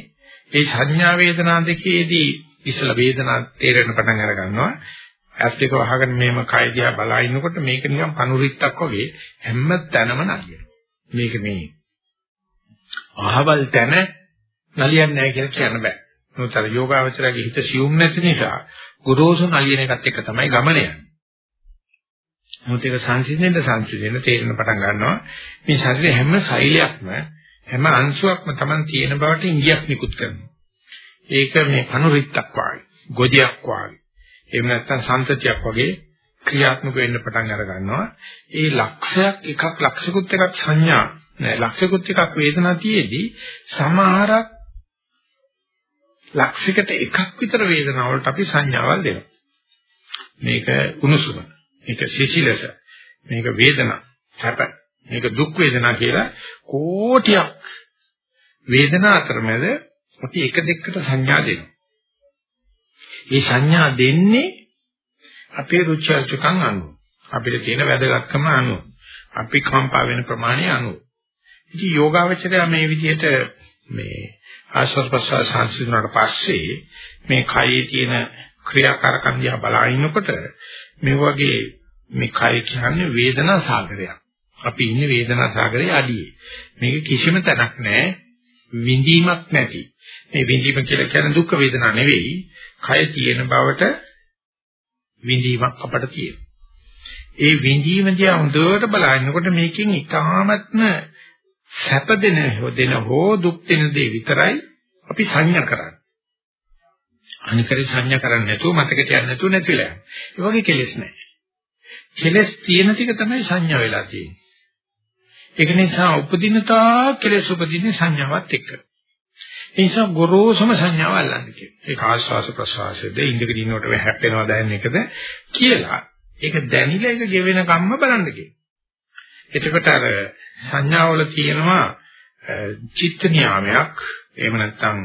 ඒ සංඥා වේදනා දෙකේදී ඉස්සල වේදනා තේරෙන පටන් අර ගන්නවා. ඇස් දෙක වහගෙන මේම කය දිහා බලා ඉන්නකොට මේක නිකන් පනුරිත්තක් වගේ හැම තැනම නලියන මේක මේ අහවල් තැන නලියන්නේ නැහැ කියලා කියන්න බෑ. මොකද අර යෝගාවචරයේ හිත සියුම් නැති නිසා ගුරුසු නලියන එකත් එක්ක තමයි ගමන යන්නේ. මොකද ඒක සංසිඳෙන්න සංසිඳෙන්න තේරෙන පටන් ගන්නවා මේ ශරීරයේ හැම සෛලයක්ම හැම අංශුවක්ම Taman තියෙන බවට ඉංගියක් නිකුත් කරනවා. ඒක මේ අනුරිත්තක් වාගේ, ගොජයක් වාගේ. එහෙම නැත්නම් සම්තතියක් වගේ ක්‍රියාත්මක වෙන්න පටන් අර ගන්නවා. ඒ ලක්ෂයක් එකක් ලක්ෂිකුත් එකක් සංඥා නෑ ලක්ෂිකුත් එකක් වේදනා තියේදී සමහරක් ලක්ෂයකට එකක් විතර වේදනාවලට අපි සංඥාවල් දෙනවා. මේක උණුසුම, මේක සිසිලස, මේක වේදනා, සැප, මේක දුක් වේදනා කියලා කෝටියක් වේදනා අතරමැද අපි එක දෙකට සංඥා දෙනවා. මේ සංඥා දෙන්නේ අපේ රුචි අරුචිකම් අනුව. අපිට තියෙන වැදගත්කම අනුව. අපි කම්පා වෙන ප්‍රමාණය අනුව. ඉතින් යෝගාවචරය මේ විදිහට මේ ආශ්වාස ප්‍රශ්වාස සංසිඳුණාට පස්සේ මේ කයේ තියෙන ක්‍රියාකාරකම් දිහා බලා ඉන්නකොට මේ වගේ මේ කය කියන්නේ වේදනා සාගරයක්. අපි ඉන්නේ වේදනා සාගරයේ අඩියේ. මේක කිසිම තැනක් නැහැ. විඳීමක් නැති. මේ විඳීම කියලා කියන්නේ දුක් වේදනා නෙවෙයි. කය තියෙන බවට විඳීමක් අපට තියෙනවා. ඒ විඳීම දිහා හොඳට බලනකොට මේකෙන් ඊටාත්ම සැප දෙන දෙන හෝ දුක් දෙන දේ විතරයි අපි සංඥා කරන්නේ. අනිකරි සංඥා කරන්නේ නැතුව මතකට යන්නේ නැතුව නැතිලා. ඒ වගේ කෙලෙස් නැහැ. කෙලෙස් තියෙන ටික තමයි සංඥා වෙලා තියෙන්නේ. ඒක නිසා උපදින තා කෙලෙස් උපදින්නේ සංඥාවත් එක්ක. ඒ නිසා ගොරෝසුම සංඥාව අල්ලන්නේ කියලා. ඒක ආස්වාස ප්‍රසවාසයේද ඉඳගෙන ඉන්නකොට මේ හැප්පෙනවා දැනෙන එකද කියලා. ඒක දැනිලා ඒක ගෙවෙන කම්ම බලන්න කියලා. එතකොට අර සංඥාවල තියෙනවා චිත්ත නියාමයක් එහෙම නැත්නම්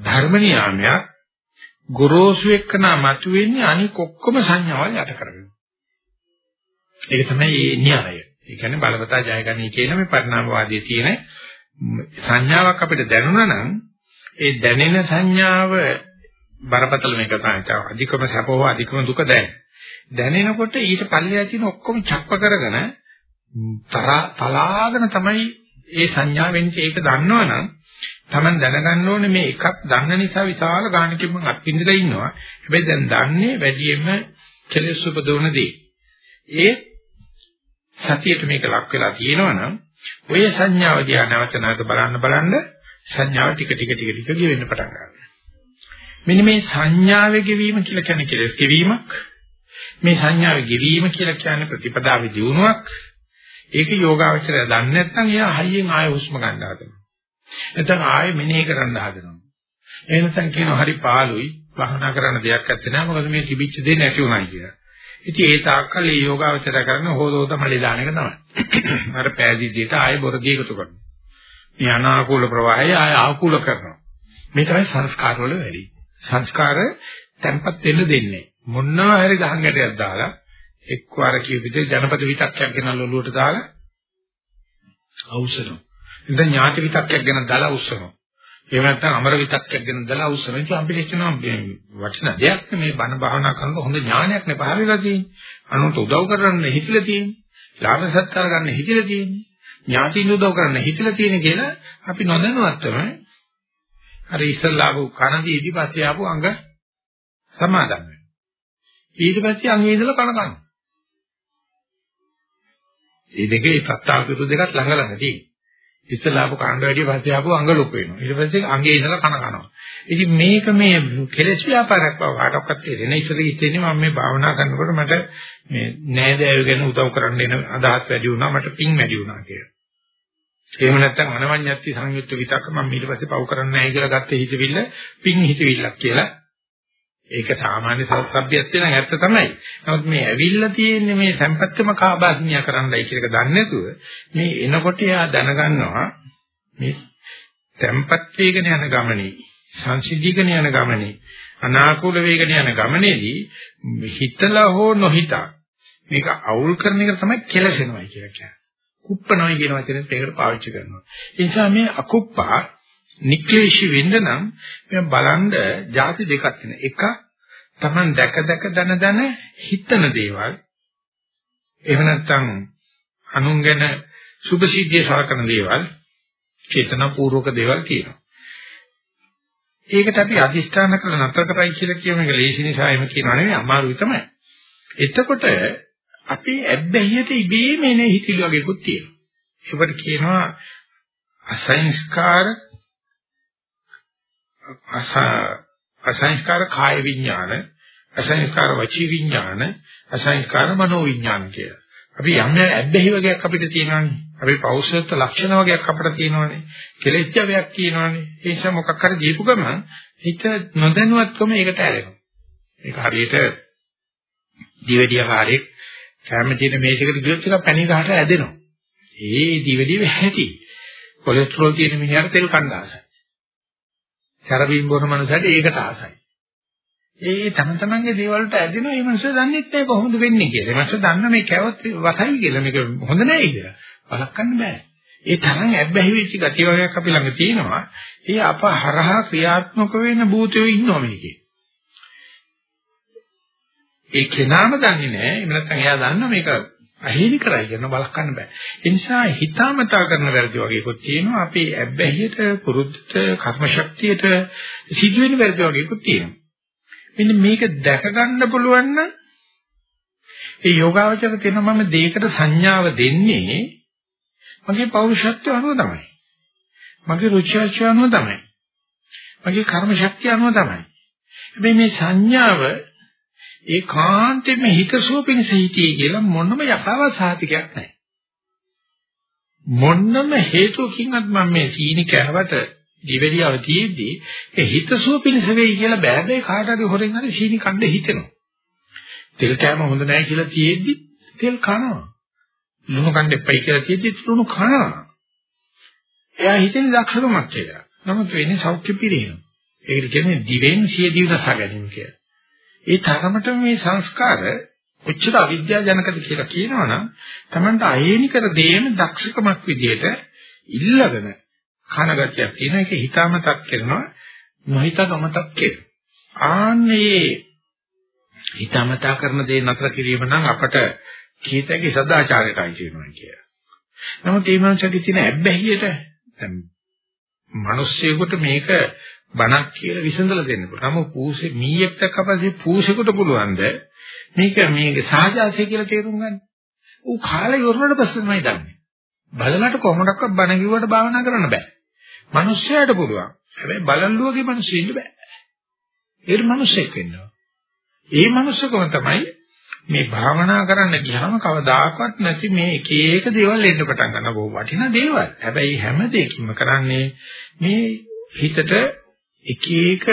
ධර්ම නියාමයක් ගොරෝසු එක්කන මතුවෙන්නේ අනික ඔක්කොම සංඥාවල් යට කරගෙන. ඒක තමයි මේ න්‍යායය. ඒ කියන්නේ බලවතා ජයගනී කියන මේ පරිණාමවාදයේ තියෙන සංඥාවක් අපිට දැනුණා නම් ඒ දැනෙන සංඥාව බරපතල මේක තමයි අධිකම සැපෝ අධිකම දුක දැනෙන. දැනෙනකොට ඊට පල්ලෙහා තියෙන ඔක්කොම ڇප්ප කරගෙන තලාගෙන තමයි ඒ සංඥා වෙන්නේ ඒක දන්නවනම් Taman දැනගන්න ඕනේ මේ එකක් දන්න නිසා විශාල ගාණකින් මම අත්විඳලා ඉන්නවා. හැබැයි දැන් දන්නේ වැඩියෙන්ම කෙලෙස් උපදවන දේ. ඒ සතියට මේක ලක් වෙලා තියෙනවනම් ඔය සංඥාව දිහා නැවත නැවත බලන්න බලන්න සංඥාව ටික ටික ටික ටික ගෙවෙන්න පටන් ගන්නවා. මෙන්න මේ සංඥාවේ ගෙවීම කියලා කියන්නේ කෙලස් ගෙවීමක්. මේ සංඥාවේ ගෙවීම කියලා කියන්නේ ප්‍රතිපදාවේ දියුණුවක්. ඒක යෝගාවචරය දන්නේ නැත්නම් එයා හයියෙන් ආය හුස්ම ගන්න හදනවා. නැත්නම් ආයෙ මෙනෙහි කරන්න හදනවා. ඒ නැත්නම් කියනවා හරි පාළුයි භවනා කරන්න දෙයක් නැත්තේ නෑ මොකද මේ තිබිච්ච දේ නැති උනායි කියලා. ඉතින් ඒ තාක්කල් මේ යෝගාවචර කරන හොදෝත මලි දාන එක තමයි. අර පෑදීදියට ආයෙ බොරදී එකතු කරනවා. මේ අනාකූල ප්‍රවාහය ආයෙ ආකූල කරනවා. මේ තමයි සංස්කාර වල වැඩි. සංස්කාර tempat වෙන්න දෙන්නේ. මොනවා හරි ගහන් ගැටයක් දාලා එක්වර කියවිද ජනපද විතක්යක් ගැන ලොලුවට දාලා අවශ්‍යනවා. ඉතින් ඥාති විතක්යක් ගැන දාලා අවශ්‍යනවා. එහෙම නැත්නම් අමර විතක්යක් ගැන දාලා අවශ්‍යනවා. ඉතින් අපිට කියනවා වටිනා දෙයක් මේ බණ භාවනා කරනකොට හොඳ ඥානයක් නේ පහළ වෙලා තියෙන්නේ. අනුන්ට උදව් කරන්න හිතිලා තියෙන්නේ. ලාභ සත්කාර ගන්න හිතිලා තියෙන්නේ. ඥාතින් උදව් කරන්න හිතිලා තියෙන්නේ කියලා අපි නොදැනුවත්වම අර ඉස්සල්ලාව කනදී ඉදිපස්සේ ආපු අංග සමාදන් වෙනවා. ඊට පස්සේ අංගේ ඉඳලා කන ගන්නවා. මේ දෙකේ සත්‍යාපිරු දෙකක් ළඟ ළඟ තියෙනවා. ඉස්සලාප කාණ්ඩ වැඩි පස්සේ ආපු අංග ලොකු වෙනවා. ඊට පස්සේ අංගේ ඉඳලා කන කනවා. ඉතින් මේක මේ කෙලෙස් ව්‍යාපාරයක් බව කාටවත් තේරෙන්නේ නැහැ. ඉස්සර හිතෙන්නේ මම මේ භාවනා කරනකොට මට මේ නෑදෑයෝ ගැන උදව් කරන්න එන අදහස් වැඩි වුණා. මට පිං වැඩි වුණා කියලා. එහෙම නැත්නම් අනවඤ්ඤත්ති සංයුක්ත විතක්ක මම ඊට පස්සේ පව් කරන්නේ නැහැ කියලා ගත්ත හිතවිල්ල පිං හිතවිල්ලක් කියලා ඒක සාමාන්‍ය සත්‍යයක් නම් ඇත්ත තමයි. නමුත් මේ ඇවිල්ලා තියෙන්නේ මේ සම්පත්තම කාබාස්මිය කරන්නයි කියන එක දන්නේ නැතුව මේ එනකොට එයා දැනගන්නවා මේ tempat වේගන යන ගමනේ සංසිද්ධිකන යන ගමනේ අනාකූල වේගන යන ගමනේදී හිතලා හෝ නොහිතා මේක අවුල් කරන එක තමයි කෙලසෙනවයි කියලා කියන්නේ. කුප්පනොයි කියන වචනේත් ඒකට පාවිච්චි කරනවා. ඒ නිසා මේ අකුප්පා නික්ලේශී වෙන්න නම් මේ බලන්න ಜಾති දෙකක් තියෙනවා. එක Taman දැක දැක දන දන හිතන දේවල්. එහෙම නැත්නම් අනුන් ගැන සුභසිද්ධිය සලකන දේවල්, චේතනාපූර්වක දේවල් තියෙනවා. ඒකට අපි අදිෂ්ඨාන කරලා නතර කරයි කියලා කියන එක ලේසි නිසා එහෙම කියනවා නෙවෙයි අමාරුයි තමයි. එතකොට අපි ඇබ්බැහියට ඉබේම එන හිතිලි වගේකුත් තියෙනවා. ඒකට කියනවා අසංස්කාර අසංස්කාර කාය විඥාන, අසංස්කාර වචී විඥාන, අසංස්කාර මනෝ විඥාන කියලා. අපි යම් ඇබ්බැහි වගේක් අපිට තියෙනවානේ. අපි පෞෂත්ව ලක්ෂණ වගේක් අපිට තියෙනවානේ. කෙලෙස් ජවයක් තියෙනවානේ. ඒ නිසා මොකක් හරි දීපු ගමන් හිත නොදැනුවත්වම ඒකට ඇලෙනවා. ඒක හරියට දිවෙඩිය කාර්යයක් කැම තියෙන මේසයකට ගියොත් එක පැණි ගහට ඇදෙනවා. ඒ දිවෙඩිය වැහැටි. කොලෙස්ටරෝල් තියෙන මිනිහට තෙල් කන්න ආසයි. සැරබීම් බොන මනුස්සයට ඒකට ආසයි. ඒ තම තමන්ගේ දේවල් වලට ඇදෙනවා මේ මනුස්සය දන්නේ නැහැ කොහොමද වෙන්නේ කියලා. ඒ මනුස්සය දන්න මේ කැවත් වසයි කියලා මේක හොඳ නැහැ කියලා. බලක්න්න බෑ. ඒ තරම් ඇබ්බැහි වෙච්ච ගතිය වගේක් අපි ළඟ තියෙනවා. ඒ අප හරහා ක්‍රියාත්මක වෙන භූතයෝ ඉන්නවා මේකේ. ඒ කෙනාම දන්නේ නැහැ. එහෙම නැත්නම් එයා දන්නවා මේක අහේලි කරයි කියන බලකන්න බෑ. ඒ නිසා හිතාමතා කරන වැරදි වගේකුත් තියෙනවා. අපේ ඇබ්බැහියට, පුරුද්දට, කර්ම ශක්තියට සිදුවෙන වැරදි වගේකුත් තියෙනවා. මෙන්න මේක දැක ගන්න පුළුවන් නම් ඒ යෝගාවචර කියන මම දෙයකට සංඥාව දෙන්නේ මගේ පෞරුෂත්වය අනුව තමයි. මගේ රුචිආචාර අනුව තමයි. මගේ කර්ම ශක්තිය අනුව තමයි. හැබැයි මේ සංඥාව ඒ කාන්තෙම හිතසුව පිණිස හිටියේ කියලා මොනම යකාව සාතිකයක් නැහැ. මොන්නම හේතුවකින්වත් මම මේ සීනි කෑවට දිවෙලියව තියෙද්දී ඒ හිතසුව පිණිස වෙයි කියලා බෑබේ කාට හරි හොරෙන් හරි සීනි කන්න හිතෙනවා. තෙල් කෑම හොඳ නැහැ කියලා තියෙද්දි තෙල් කනවා. ලුණු කන්න එපයි කියලා තියෙද්දි ලුණු කනවා. එයා හිතන්නේ දක්ෂකමක් කියලා. නමුත් වෙන්නේ සෞඛ්‍ය පිරිනව. ඒකට කියන්නේ දිවෙන් සිය දිවනස ගැනීම කියලා. ඒ තරමටම මේ සංස්කාර කොච්චර අවිද්‍යාවජනකද කියලා කියනවනම් Tamanට අහේනි කර දෙයම දක්ෂකමක් විදියට ඉල්ලගෙන කනගතියක් තියෙන එක හිතාමතක් කරනවා නොහිතගමතක් කරනවා ආන්නේ හිතාමතා කරන දේ නතර කිරීම නම් අපට කීතගේ සදාචාරයටයි කියනවා කිය. නමුත් මේ මනුස්සයාගේ තියෙන ඇබ්බැහියට දැන් මිනිස්සෙකුට මේක බණක් කියලා විසඳලා දෙන්න පුළුවන්. නමුත් පූසේ මීයක් දැක්කපස්සේ පූසෙකුට පුළුවන්ද මේක මේක සාජාසය කියලා තේරුම් ගන්න. ඌ කාලේ ඉවරනට පස්සේ තමයි දන්නේ. බලලට කොහොමඩක්වත් බණ කිව්වට භාවනා කරන්න බෑ. මිනිස්සයාට පුළුවන්. හැබැයි බලල්ලුවගේ මිනිස්සු ඉන්න බෑ. ඒත් මිනිස්සෙක් වෙන්නවා. ඒ මිනිස්සකම තමයි මේ භාවනා කරන්න ගියාම කවදාකවත් නැති මේ එක එක දේවල් එන්න පටන් ගන්න බොහොම වටිනා දේවල්. හැබැයි හැම දෙයකින්ම කරන්නේ මේ හිතට එක එක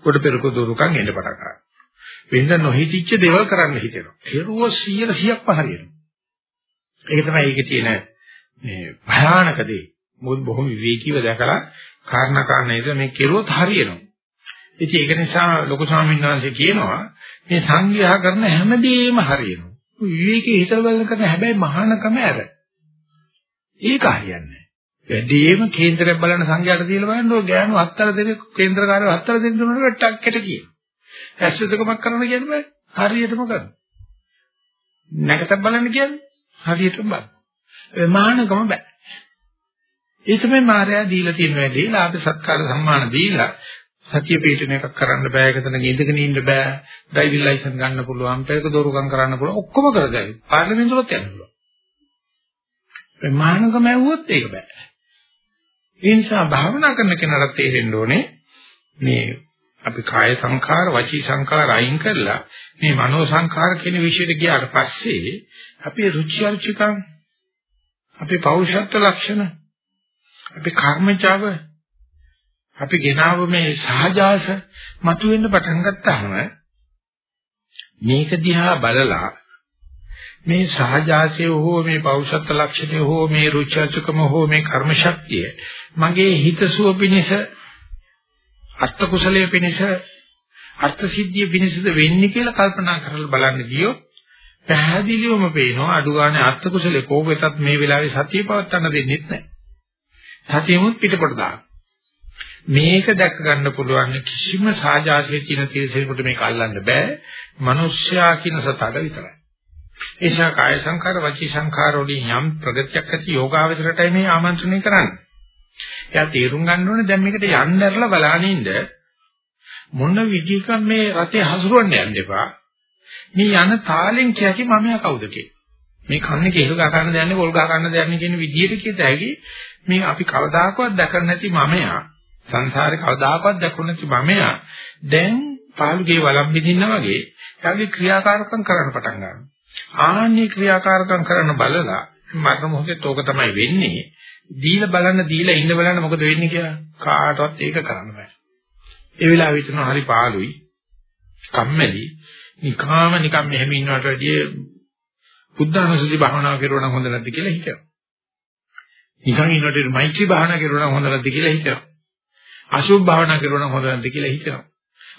කොට පෙරක දුරුකම් එන්න පටන් ගන්නවා. වෙන නොහිතිච්ච දේවල් කරන්න හිතෙනවා. කෙරුව 100 100ක් පහරියනවා. ඒක තමයි ඒකේ තියෙන මේ භයානක දේ. මොකද බොහොම විවේකීව දැකලා කාරණා කාරණේද මේ කෙරුවොත් හරියනවා. ඉතින් ඒක නිසා ලොකු ස්වාමීන් වහන්සේ කියනවා මේ සංඝයා කරන හැමදේම හරියනවා. විවේකී හිතවල කරන හැබැයි මහානකම ඇර. ඒක හරියන්නේ වැඩිම කේන්දරයක් බලන සංඝයාට කියලා බලන්න ඕ ගෑනු හතර දෙනෙක් කේන්දරකාරයෝ හතර දෙනෙක් දුන්නාට ටක්කට කියන. ඇස්විදකමක් කරන්න කියන්නේ හරියටම කරනවා. නැකතක් බලන්න කියන්නේ හරියටම බලන්න. ඒ මහානකම බෑ. ඒ තමයි මායя දීලා තියෙන වැඩේ. ලාභ සත්කාර සම්මාන දීලා සතිය පිටුන එකක් කරන්න බෑ. ඒකතන ඉඳගෙන ඉන්න බෑ. ඩ්‍රයිවිං ලයිසන්ස් ගන්න පුළුවන්. පෙරක දෝරුකම් කරන්න පුළුවන්. ඔක්කොම කරදැයි. පාර්ලිමේන්තුවට යන්න පුළුවන්. ඒ මහානකම ඇහුවොත් ඒක බෑ. ඒ නිසා භාවනා කරන කෙනාට තේරෙන්න ඕනේ මේ අපි කාය සංඛාර, වචී සංඛාර අයින් කරලා මේ මනෝ සංඛාර කියන විශේෂයට ගියාට පස්සේ අපේ රුචි අරුචිකම් අපේ පෞරුෂත්ව ලක්ෂණ අපේ කර්මජව අපි ගෙනාව මේ සහජාස මතුවෙන්න පටන් ගත්තාම මේක දිහා බලලා මේ සහජාසය හෝ මේ පෞරුෂත්ව ලක්ෂණය හෝ මේ රුචර්චකම හෝ මේ කර්ම ශක්තිය මගේ හිතසුව පිණිස අර්ථ කුසලයේ පිණිස අර්ථ සිද්ධිය පිණිසද වෙන්නේ කියලා කල්පනා කරලා බලන්න ගියොත් පැහැදිලිවම පේනවා අඩු ගන්න අර්ථ කුසලයේ කෝකෙතත් මේ වෙලාවේ සතිය පවත්වන්න දෙන්නේ නැහැ. සතියමුත් පිටපොට දාන. මේක දැක ගන්න පුළුවන් කිසිම සාජාසයේ තියෙන තීරසෙකට මේක අල්ලන්න බෑ. මිනිස්සයා කියන සතට විතරයි. ඒසා කාය සංඛාර වචී සංඛාර වලින් යම් ප්‍රගතියක් ඇති යෝගාවචරයටයි මේ ආමන්ත්‍රණය කරන්නේ. එයා තේරුම් ගන්න ඕනේ දැන් මේකට යන්න ඇරලා බලනින්ද මොන විදිහකින් මේ රතේ හසුරවන්න යන්න එපා. මේ යන තාලෙන් කියකි මම යා කවුද මේ කන්නේ කෙහෙල් ගහ ගන්න දෙන්නේ පොල් ගහ ගන්න දෙන්නේ කියන විදිහට කියත හැකි මේ අපි කවදාකවත් දැකලා නැති මමයා සංසාරේ කවදාකවත් දැකුණ නැති මමයා දැන් පාළුගේ වළම් බින්දිනා වගේ එයාගේ ක්‍රියාකාරකම් කරන්න පටන් ගන්නවා. ආන්නේ ක්‍රියාකාරකම් කරන බලලා මරණ මොහොතේ තෝක තමයි වෙන්නේ. දීලා බලන්න දීලා ඉන්න බලන්න මොකද වෙන්නේ කියලා කාටවත් ඒක කරන්න බෑ. ඒ වෙලාවෙ හිතනවා හරි පාළුයි. කම්මැලි. නිකාම නිකම් මෙහෙම ඉන්නවට වැඩිය බුද්ධානුසුති භාවනාව කරුවා නම් හොඳ නැද්ද කියලා හිතනවා. නිකන් ඉන්නකොට මෛත්‍රී භාවනා කරුවා නම් හොඳ නැද්ද කියලා හිතනවා. අසුභ භාවනා කරුවා නම් හොඳ නැද්ද කියලා හිතනවා.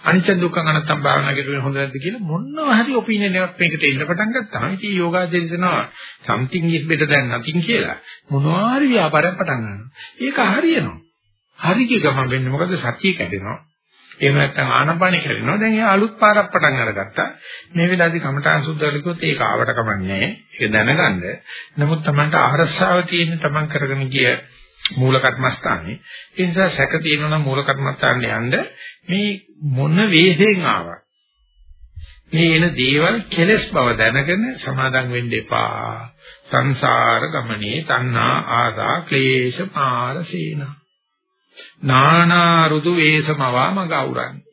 අනිත්‍ය දුක්ඛ අනත්තම් භාවනා කරුවේ හොඳ නැද්ද කියලා මොනවා හරි ඔපිනියන් එකක් මේකට එන්න පටන් ගත්තාම ඉතින් යෝගාචරය දෙනවා something is better than nothing කියලා. මොනවා හරි ව්‍යාපාරයක් පටන් ගන්නවා. ඒක හරියනවා. හරි කිය ගමන් වෙන්නේ මොකද? සතිය කැඩෙනවා. එහෙම නැත්නම් ආනපානෙ කැඩෙනවා. දැන් එයා අලුත් පාරක් පටන් අරගත්තා. මේ වෙලාවේදී කමඨාන් සුද්ධවලිකුත් ඒක ආවට කමන්නේ ඒක දැනගන්න. නමුත් Tamanට ආරස්සාව තියෙන Taman කරගෙන ගිය මූල කර්මස්ථානේ. ඒ නිසා සැක තියෙනවා නම් මූල කර්මස්ථානේ යන්න මේ මොන වේදෙන් ආවා. මේ එන දේවල් කෙලස් බව දැනගෙන සමාදම් වෙන්න එපා. සංසාර ගමනේ තණ්හා ආදා ක්ලේශ පාරසීන. නානා රුදු වේසමවා මග අවරන්නේ.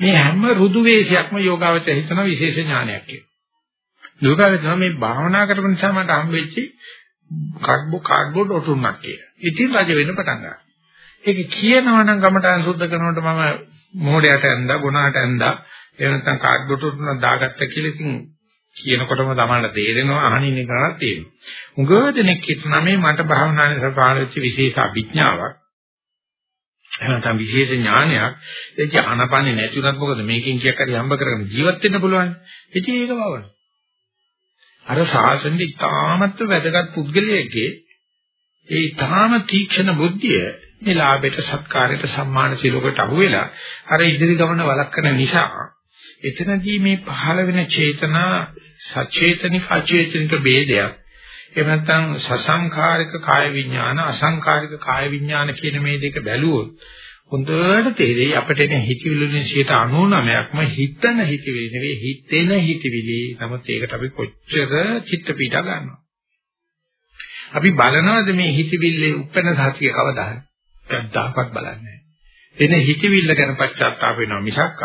මේ හැම රුදු වේශයක්ම යෝගාවචර හිතන විශේෂ ඥානයක් කියලා. යෝගාවචර මේ භාවනා කරපු නිසා මට හම්බෙච්චි කාඩ්බෝ කාඩ්බෝඩ් ඔටුන්නක් කියලා. ඉතින් රජ වෙන්න පටන් ගන්නවා. ඒක කියනවා නම් ගමටහන් සුද්ධ කරනකොට මම මොහොඩයට ඇඳා ගුණාට ඇඳා එහෙම නැත්නම් කාඩ්බෝඩ් ඔටුන්නක් දාගත්ත කියලා ඉතින් කියනකොටම තමයි තේරෙනවා අහනින් එකක් තියෙනවා. උගව දෙනෙක් හිතන මේ මට භාවනාවේ සපාල වෙච්ච විශේෂ අභිඥාවක්. එහෙනම් තම විශේෂ ඥානයක් ඒක අනපන්නේ නැතුණත් මොකද මේකෙන් කියක් හරි හම්බ කරගෙන ජීවත් වෙන්න පුළුවන්. ඉතින් ඒක බවන. අර ශාසනෙ ඉතාමත් වැදගත් පුද්ගලයෙක්ගේ ඒ ඉතාම තීක්ෂණ බුද්ධිය මේ ලාභයට සත්කාරයට සම්මාන සිලෝකට අහුවෙලා අර ඉදිරි ගමන වළක්වන නිසා එතනදී මේ පහළ වෙන චේතනා සචේතනික අචේතනික ભેදයක් එහෙම නැත්නම් සසංඛාරික කාය විඥාන අසංඛාරික කාය විඥාන කියන මේ දෙක බැලුවොත් හොඳට තේරෙයි අපිට එන හිතවිලි වලින් 99%ක්ම හිතන හිතවිලි නෙවෙයි හිතෙන හිතවිලි. නමුත් ඒකට අපි කොච්චර චිත්ත පීඩා ගන්නවා. අපි බලනවාද මේ හිතවිල්ලේ උපැන්න සාතිය කවදාද? කවදාකවත් බලන්නේ එන හිතවිල්ල ගැන පශ්චාත්තාප වෙනවා මිසක්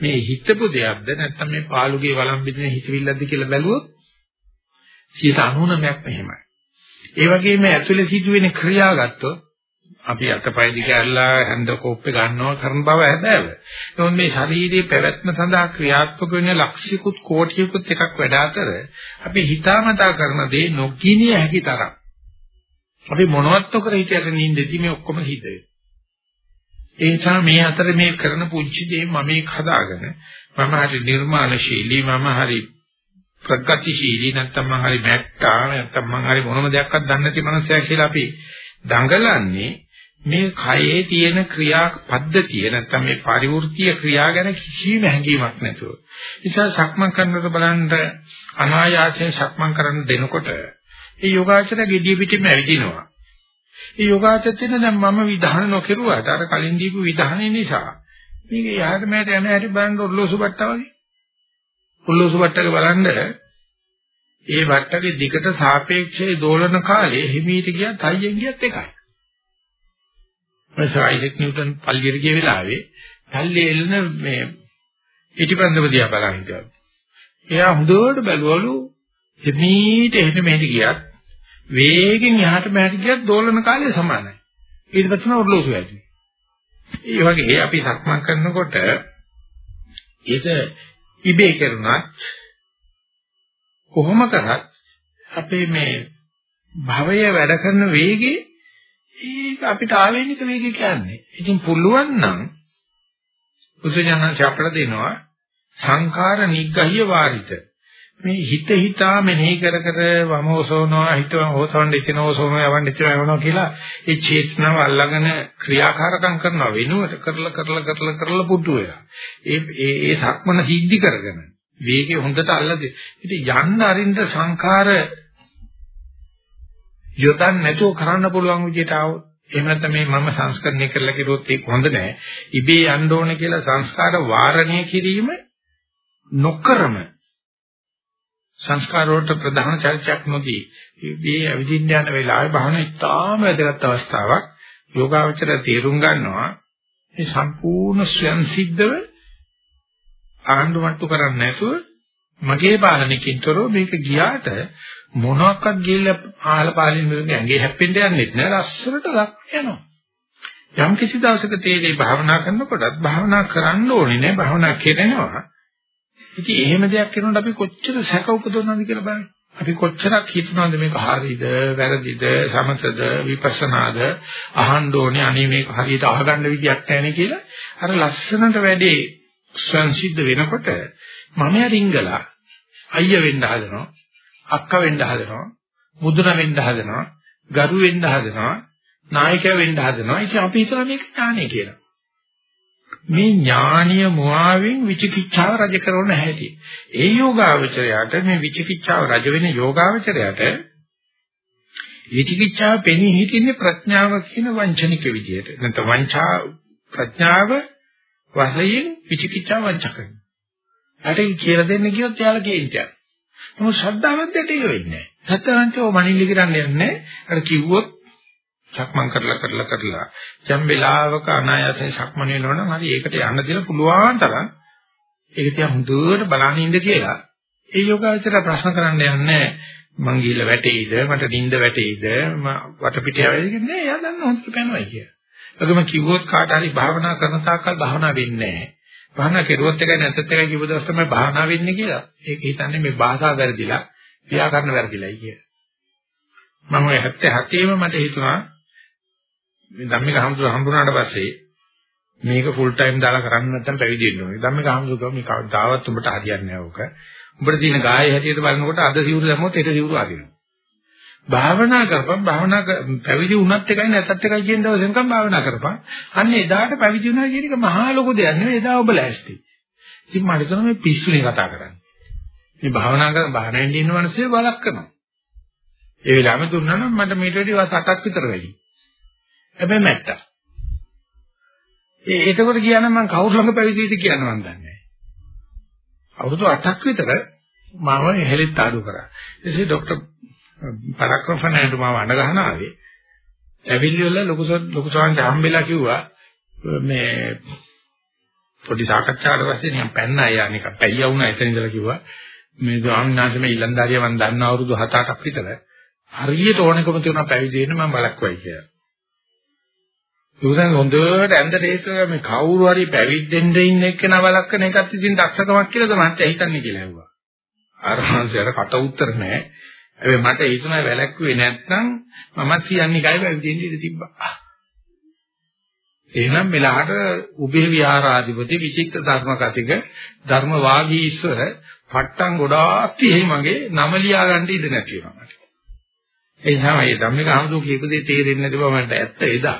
මේ හිතපු දෙයක්ද නැත්නම් මේ පාළුගේ වළම් බින්දින හිතවිල්ලක්ද කියලා බැලුවොත් 99%ක් මෙහෙමයි. ඒ වගේම ඇතුලේ සිදුවෙන ක්‍රියා ගත්තොත් අපි අතපය දිග ඇල්ලා හැන්ද කෝප්පේ ගන්නවා කරන බව හැබෑව. නමුත් මේ ශාරීරික පැවැත්ම සඳහා ක්‍රියාත්මක වෙන ලක්ෂිකුත් කෝටියකුත් එකක් වැඩ අතර අපි හිතාමතා කරන දේ නොකිනිය හැකි තරම්. අපි මොනවත් නොකර හිටියට නින්දෙදි මේ ඔක්කොම හිත ඒ නිසා මේ අතර මේ කරන පුංචි දේ මම මේක හදාගෙන මම හරි නිර්මාණශීලී මම හරි ප්‍රගතිශීලී නැත්නම් මම හරි මැට්ටා නැත්නම් මම හරි මොනම දෙයක්වත් දන්නේ නැති මනුස්සයෙක් කියලා අපි දඟලන්නේ මේ කයේ තියෙන ක්‍රියා පද්ධතිය නැත්නම් මේ පරිවෘත්තීය ක්‍රියා ගැන කිසිම හැඟීමක් නැතුව. නිසා සක්මන් කරනකොට බලන්න අනායාසයෙන් සක්මන් කරන්න දෙනකොට ඒ යෝගාචර gediy පිටින්ම ඇවිදිනවා. ඒ යෝගාචරයෙන් දැන් මම විධාන නොකිරුවාට අර කලින් දීපු විධානය නිසා මේක යහට මෑට යන හැටි බලන්න ඔල්ලෝසු බට්ටා වගේ. ඔල්ලෝසු බට්ටක බලන්න ඒ බට්ටගේ දිගට සාපේක්ෂව දෝලන කාලේ හිමීට ගියත් හයියෙන් ගියත් එකයි. මම සයිසෙක් නිව්ටන් පල්ලියට ගිය වෙලාවේ පල්ලියේ එළන මේ ඉටිපන්දම දිහා බලන් හිටියා. එයා හොඳට බැලුවලු හිමීට එහෙට මෙහෙට ගියත් වේගෙන් යහට මෙහාට ගියත් දෝලන කාලය සමානයි. ඊට පස්සේ ඔරලෝසු ඇති. ඒ වගේ අපි සක්මන් කරනකොට ඒක ඉබේ කරුණත් කොහොම කරත් අපේ මේ භවය වැඩ කරන වේගේ ඒක අපිට ආවේනික වේගය කියන්නේ. ඉතින් පුළුවන් නම් බුදුජානක අපට දෙනවා සංඛාර නිග්ගහිය වාරිත. මේ හිත හිතා මෙනෙහි කර කර වමෝසෝනවා හිතව හොසවන්න ඉතිනෝසෝනවා යවන්න ඉතින යවනවා කියලා ඒ චේතනාව අල්ලගෙන ක්‍රියාකාරකම් කරනවා වෙනුවට කරලා කරලා කරලා කරලා පුදු වෙනවා. ඒ ඒ ඒ සක්මන සිද්ධි කරගෙන වේගය හොඳට අල්ලදී. ඉතින් යන්න අරින්න සංඛාර යොදන්න නැතුව කරන්න පුළුවන් විදිහට ආවොත් එහෙම නැත්නම් මේ මම සංස්කරණය කරලා කිරුවොත් ඒක හොඳ නෑ. ඉබේ යන්න ඕනේ කියලා සංස්කාර වාරණය කිරීම නොකරම සංස්කාර වලට ප්‍රධාන චර්චයක් නොදී මේ අවිදින්න යන වෙලාවේ භාවන ඉතාම වැදගත් අවස්ථාවක් යෝගාවචර තේරුම් ගන්නවා මේ සම්පූර්ණ ස්වයන් සිද්ධව ආණ්ඩු මට්ටු කරන්නේ නැතුව මගේ පාලනකින්තරෝ මේක ගියාට මොනවාක්වත් ගිහිල්ලා ආහල පාලින් මෙතන ඇඟේ හැප්පෙන්න යන්නේ නැහැ. ලස්සනට ලක් යනවා. යම් කිසි දවසක තේරේ භාවනා කරනකොටත් භාවනා කරන්න ඕනේ නෑ භාවනා කරනවා. ඉතින් එහෙම දෙයක් කරනකොට අපි කොච්චර සැක උපදවනවද කියලා බලන්න. අපි කොච්චරක් හිතනවද මේක හරියද, වැරදිද, සමතද, විපස්සනාද, අහන්න ඕනේ. අනේ මේක හරියට අහගන්න විදියක් නැහැ කියලා. අර ලස්සනට වැඩේ සංසිද්ධ වෙනකොට මම රිංගලා අයියා වෙන්න හදනවා, අක්කා වෙන්න හදනවා, මුදුන වෙන්න හදනවා, ගරු වෙන්න හදනවා, නායකයා වෙන්න හදනවා. ඉතින් අපි හිතලා මේක ඥානය කියලා. මේ ඥානීය මුවාවෙන් විචිකිච්ඡාව රජ කරන හැටි. ඒ යෝගාවචරයට මේ විචිකිච්ඡාව රජ වෙන යෝගාවචරයට විචිකිච්ඡාව පෙනී හිටින්නේ ප්‍රඥාව කියන වංචනික විදියට. නැත්නම් වංචා ප්‍රඥාව වශයෙන් විචිකිච්ඡාව වංචකයි. ඇට කියලා දෙන්න කියොත් යාළ කේන්තියක්. නමුත් ශ්‍රද්ධාවන්තයට ඒක වෙන්නේ නැහැ. සත්‍යවන්තයෝ මනින්න කරන්නේ නැහැ. අර කිව්වොත් සක්මන් කරලා කරලා කරලා යම් වෙලාවක අනායාසයෙන් සක්මන් වෙනවනම් හරි ඒකට යන්න දෙන පුළුවන් තරම් ඒක තියා හොඳට බලන්න ඉන්න කියලා ඒ යෝගාචර ප්‍රශ්න කරන්න යන්නේ මං ගිහිල්ලා වැටෙයිද මට නිින්ද වැටෙයිද වටපිට යවෙයිද නෑ එයා දන්න හොඳට පැනවයි කියලා. ඒකම කිව්වොත් කාට හරි භාවනා කරන තාක්කල් භාවනා වෙන්නේ නෑ. භාවනා කෙරුවොත් එකයි නැත්ත් එකයි කිව්ව දවස් තමයි භාවනා වෙන්නේ කියලා. ඒක හිතන්නේ මේ භාෂාව වැරදිලා ව්‍යාකරණ වැරදිලායි කියලා. මම ඔය 77ෙම මට හිතුණා මේ ධම්මික හමුදුර හම්බුනාට පස්සේ මේක ෆුල් ටයිම් දාලා කරන්න නැත්නම් පැවිදි වෙන්න ඕනේ. ධම්මික හමුදුර ගම මේක දාවත් උඹට හරියන්නේ නැහැ ඕක. උඹට තියෙන ගායේ හැටියට බලනකොට අද සිවුරු දැම්මොත් හෙට සිවුරු අරිනවා. භාවනා කරපන්. භාවනා පැවිදි වුණත් එකයි නැත්ත් එකයි කියන දවසෙන්කම් භාවනා කරපන්. අන්න එදාට පැවිදි වුණා කියන එක මහා ලොකු දෙයක් නෙවෙයි. එදා ඔබ ලෑස්ති. ඉතින් මට හිතෙනවා මේ පිස්සුනේ කතා කරන්නේ. මේ භාවනා කරන භාවනෙන් ඉන්න මිනිස්සු බලක් කරනවා. ඒ වෙලාවෙම දුන්නා නම් මට මීට වැඩි වස් 8ක් විතර වැඩි. හැබැයි මැට්ටා ඒ එතකොට කියනනම් මම කවුරු ළඟ පැවිදිද කියන මන් දන්නේ අවුරුදු 8ක් විතර මම හෙලිත් ආඩු කරා. එසේ ડોක්ටර් පරක්‍රම ෆර්නෑන්ඩෝ මාව අඬ ගහන ආවේ. ඇවිල්ලි වල ලොකු ලොකු සාංශ හම්බෙලා කිව්වා මේ පොඩි සාකච්ඡාවට පස්සේ නිකන් පැන්න අය නිකන් පැయ్యා වුණා එතන ඉඳලා කිව්වා මේ ස්වාමීන් වහන්සේ මේ ඊලන්දාරිය මම දන්න අවුරුදු 7-8ක් විතර හරියට ඕනකම තියුණා පැවිදි වෙන්න මම බලක්වයි කියලා. උසන් හොඳට ඇඳට හේතුව මේ කවුරු හරි පැවිද්දෙන්න ඉන්න එක්කන වලක්කන එකත් ඉතින් දක්ෂකමක් කියලා තමයි හිතන්නේ කියලා ඇහුවා. අර මාංශයට කට උත්තර නැහැ. හැබැයි මට හිතුණා වැලක්කුවේ නැත්නම් මමත් කියන්නේ කයි පැවිදෙන්න ඉඳ තිබ්බා. එහෙනම් මෙලහට උභය විහාරාධිපති විචිත්ත ධර්ම කතික ධර්ම වාගීශ්වර පට්ටම් ගොඩාක් තියෙයි මගේ නම ලියා ගන්න ඉඩ නැති වෙනවා. ඒ නිසා මේ ධම්මික ආමතු කියපු දේ තේරෙන්නේ නැති බව මට ඇත්ත එදා.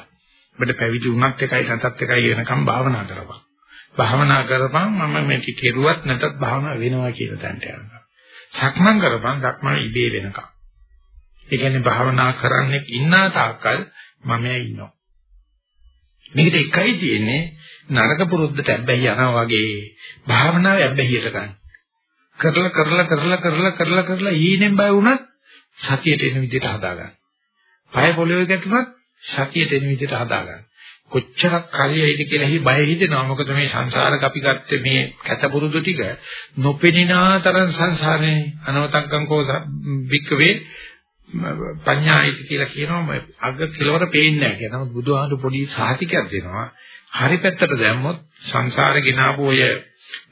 ඔබට පැවිදි වුණත් එකයි නැතත් එකයි වෙනකම් භාවනා කරපන්. භාවනා කරපන් මම මේක කෙරුවත් නැතත් භාවනා වෙනවා කියන තැනට යනවා. සක්මන් කරපන් සක්මන් ඉබේ වෙනකම්. ඒ කියන්නේ භාවනා කරන්නේ ඉන්නා තාක්කල් මම ඉන්නවා. මේකට එකයි තියෙන්නේ නරක පුරුද්දට ඇබ්බැහි යනවා වගේ භාවනාව ඇබ්බැහියට ගන්න. කරලා කරලා කරලා කරලා කරලා කරලා ඊනෙන් බය වුණත් සතියට එන විදිහට හදාගන්න. පය පොළවේ ගැටුණත් සතියට එන විදිහට හදාගන්න. කොච්චරක් කලියයිද කියලා හි බය හිතෙනවා. මොකද මේ සංසාරක අපි ගත්තේ මේ කැතපුරුදු ටික නොපෙනිනා තරම් සංසාරේ අනවතක්කංකෝ වික්කවේ පඤ්ඤායිති කියලා කියනවා අග කෙලවර පේන්නේ නැහැ කියලා. නමුත් බුදුහාමුදුරු පොඩි සාහිතිකයක් දෙනවා. හරි පැත්තට දැම්මොත් සංසාරේ ගෙනාවු ඔය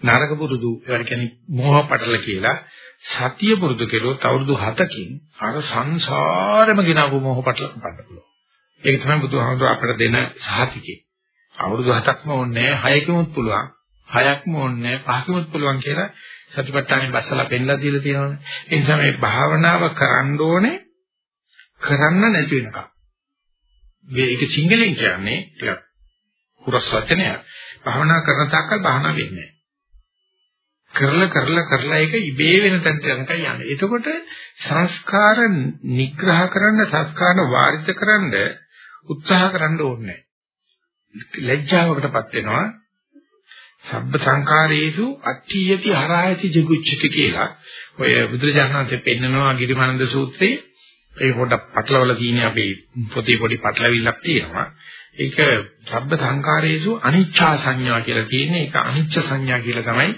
නරක පුරුදු ඒවට කියන්නේ මෝහ පටල කියලා සතිය පුරුදු කෙරුවොත් අවුරුදු 7කින් අර සංසාරෙම ගෙනාවු මෝහ පටල කපන්න පුළුවන්. ඒක තමයි බුදුහාමුදුරු අපට දෙන සාහිතිකේ. අවුරුදු 7ක්ම ඕනේ නැහැ 6කමුත් පුළුවන්. 6ක්ම ඕනේ නැහැ 5කමුත් පුළුවන් කියලා සතිපට්ඨානෙ බස්සලා පෙන්නලා දීලා තියෙනවානේ. ඒ නිසා මේ භාවනාව කරන්න ඕනේ කරන්න නැති වෙනකම්. මේක සිංහලෙන් කියන්නේ ටිකක් හුරස් වචනයක්. භාවනා කරන තාක්කල් භාවනා වෙන්නේ කරලා කරලා කරලා ඒක ඉබේ වෙන තැනට යනකම් යන්නේ. එතකොට සංස්කාර නිග්‍රහ කරන්න සංස්කාර වාරිත කරන්න උත්සාහ කරන්න ඕනේ ලැජ්ජාවකටපත් වෙනවා. සබ්බ සංකාරේසු අට්ඨියති හරායති ජිගුච්ඡති කියලා. ඔය බුදුරජාණන් වහන්සේ පෙන්නනවා ගිරිමානන්ද සූත්‍රයේ ඒ පොඩ පටලවල තියෙන අපේ පොතේ පොඩි පටලවිල්ලක් තියෙනවා. ඒක සබ්බ සංකාරයේසු අනිච්චා සංඥා කියලා තියෙන්නේ. ඒක අනිච්ච සංඥා කියලා තමයි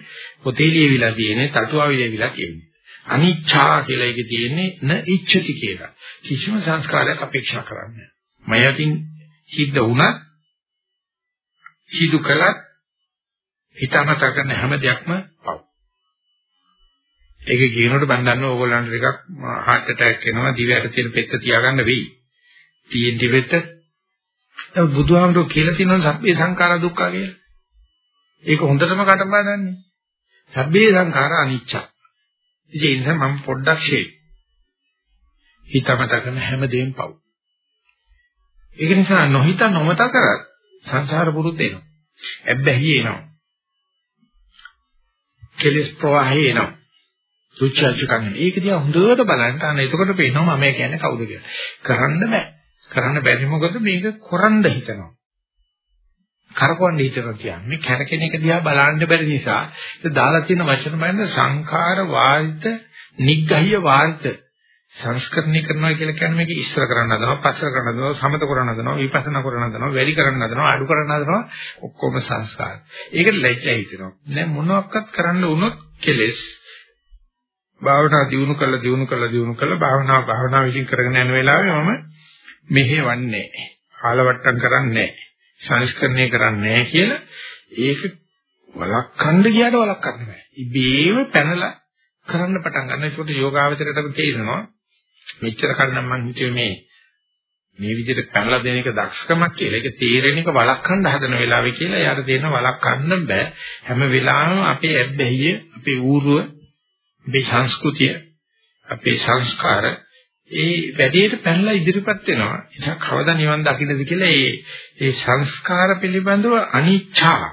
පොතේ ලියවිලා තියෙන්නේ, තටුවාවේ ලියවිලා තියෙන්නේ. අනිච්චා කියලා එකේ තියෙන්නේ න ඉච්ඡති කියලා. කිසිම සංස්කාරයක් අපේක්ෂා කරන්නේ නැහැ. මයතින් සිද්ධ වුණත් සිදු කළත් හිතමතා කරන හැම දෙයක්ම පව්. ඒක කියනකොට මම දන්නවා ඕගොල්ලන්ට ටිකක් heart attack එනවා දිවයට තියෙන පෙත්ත තියාගන්න වෙයි. TNT පෙත්ත. ඒ බුදුහාමුදුරුවෝ කියලා තියෙනවා සබ්බේ සංඛාර දුක්ඛ කියලා. ඒක හොඳටම කටපාඩම්නේ. සබ්බේ සංඛාර අනිච්ච. ඉතින් ඒ නිසා මම පොඩ්ඩක් ෂේ. හිතමත කරන හැම දෙයක්ම පව්. ඒක නිසා නොහිත නොමත කරත් සංසාර පුරුද්ද එනවා. ඇබ්බැහි එනවා. කෙලස් ප්‍රවාහය එනවා. රුචර්ජකම් ඒක දිහා හොඳට බලන්න අන්න එතකොට පේනවා මම කියන්නේ කවුද කියලා. කරන්න බෑ. කරන්න බැරි මොකද මේක කරන්න හිතනවා. කරකවන්න හිතනවා කියන්නේ මේ කැරකෙන එක දිහා බලන්න බැරි නිසා ඒක දාලා තියෙන වචන බලන්න සංඛාර වාරිත නිග්ගහ්‍ය වාරිත සංස්කරණය කරනවා කියලා කියන්නේ මේක ඉස්සර කරන්න හදනවා පස්සර කරන්න හදනවා සමත කරන්න හදනවා විපස්සනා කරන්න හදනවා වැඩි කරන්න හදනවා අඩු කරන්න හදනවා ඔක්කොම සංස්කාර. ඒකට ලැජ්ජයි හිතෙනවා. දැන් මොනවාක්වත් කරන්න වුණොත් කෙලෙස් භාවනා දියුණු කළා දියුණු කළා දියුණු කළා භාවනා භාවනා විසින් කරගෙන යන වෙලාවේ මම මෙහෙවන්නේ ආලවට්ටම් කරන්නේ සංස්කරණය කරන්නේ කියලා ඒක වලක්වන්න ගියාට වලක්වන්න බෑ. ඉබේම පැනලා කරන්න පටන් ගන්න. ඒකට යෝගාවචරයටම තේරෙනවා මෙච්චර කලින් මම හිතුවේ මේ මේ විදිහට පැනලා දෙන එක දක්ෂකමක් කියලා. ඒක තේරෙන එක වලක්වන්න හදන වෙලාවේ කියලා යාර දෙන වලක්වන්න බෑ. හැම වෙලාවෙම අපේ ඇබ්බැහිය, අපේ ඌරුව අපේ සංස්කෘතිය අපේ සංස්කාර ඒ වැඩේට පැනලා ඉදිරියපත් වෙනවා. ඒක කවදා නිවන් දකින්නද කියලා ඒ ඒ සංස්කාර පිළිබඳව අනිච්චා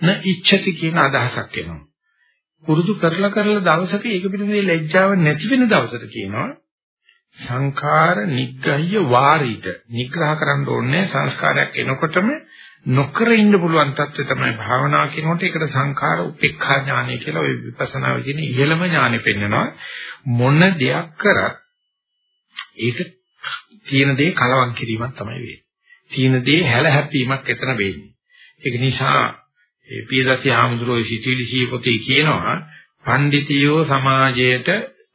න ඉච්ඡති කියන අදහසක් එනවා. පුරුදු කරලා කරලා දවසක ඒක පිළිබඳව ලැජ්ජාව නැති වෙන දවසට කියනවා සංඛාර නිග්‍රහ්‍ය වාරීත නිග්‍රහ කරන්න ඕනේ සංස්කාරයක් එනකොටම නොකර ඉන්න පුළුවන් තත්ත්වය තමයි භාවනා කියනකොට ඒකට සංඛාර උපේක්ඛා ඥානය කියලා ওই විපස්සනා විදිහේ ඉහළම ඥානෙ පෙන්නනවා මොන දෙයක් කරත් ඒක තියෙන දේ කලවම් කිරීමක් තමයි වෙන්නේ. තියෙන දේ හැල හැප්පීමක් එතන වෙන්නේ. ඒක නිසා ඒ පියදසි ආමුදුරෝ සිටිලි සීපොතේ කියනවා පඬිතියෝ සමාජයට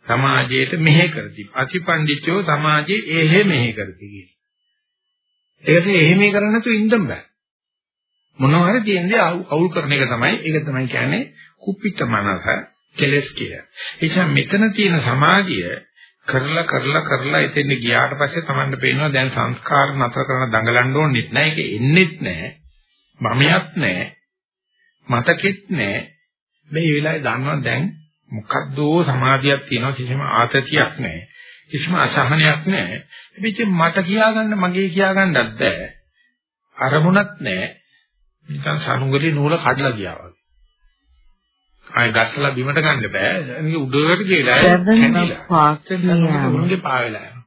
සමාජයට මෙහෙ කරති. අතිපඬිතයෝ සමාජයේ එහෙ මෙහෙ කරති කියලා. ඒකට එහෙම කරන්නේ නැතුව ඉන්න බෑ. මොනවා හරි තියෙන්නේ අවුල් කරන එක තමයි ඒක තමයි කියන්නේ කුප්පිට මනස කෙලස් කිය. ඒ නිසා මෙතන තියෙන සමාධිය කරලා කරලා කරලා එතෙන් ගියාට පස්සේ Tamanne පේනවා දැන් සංස්කාර නතර කරන දඟලන්න ඕනෙත් නැහැ ඒක එන්නෙත් නැහැ. මමියක් නැහැ. මතකෙත් නැහැ. මේ වෙලාවේ දන්නවා දැන් මොකද්දෝ සමාධියක් තියෙනවා කිසිම ආතතියක් නැහැ. කිසිම අසහනයක් නැහැ. ඉතින් මට කියාගන්න මගේ කියාගන්නත් බෑ. අරමුණක් නැහැ. නිකන් සනුගලේ නූල කඩලා ගියා වගේ. ආය ගස්සලා බිමට ගන්න බෑ. ඒක උඩට ගිහලා කැඩිලා. උන්ගේ පාවෙලා යනවා.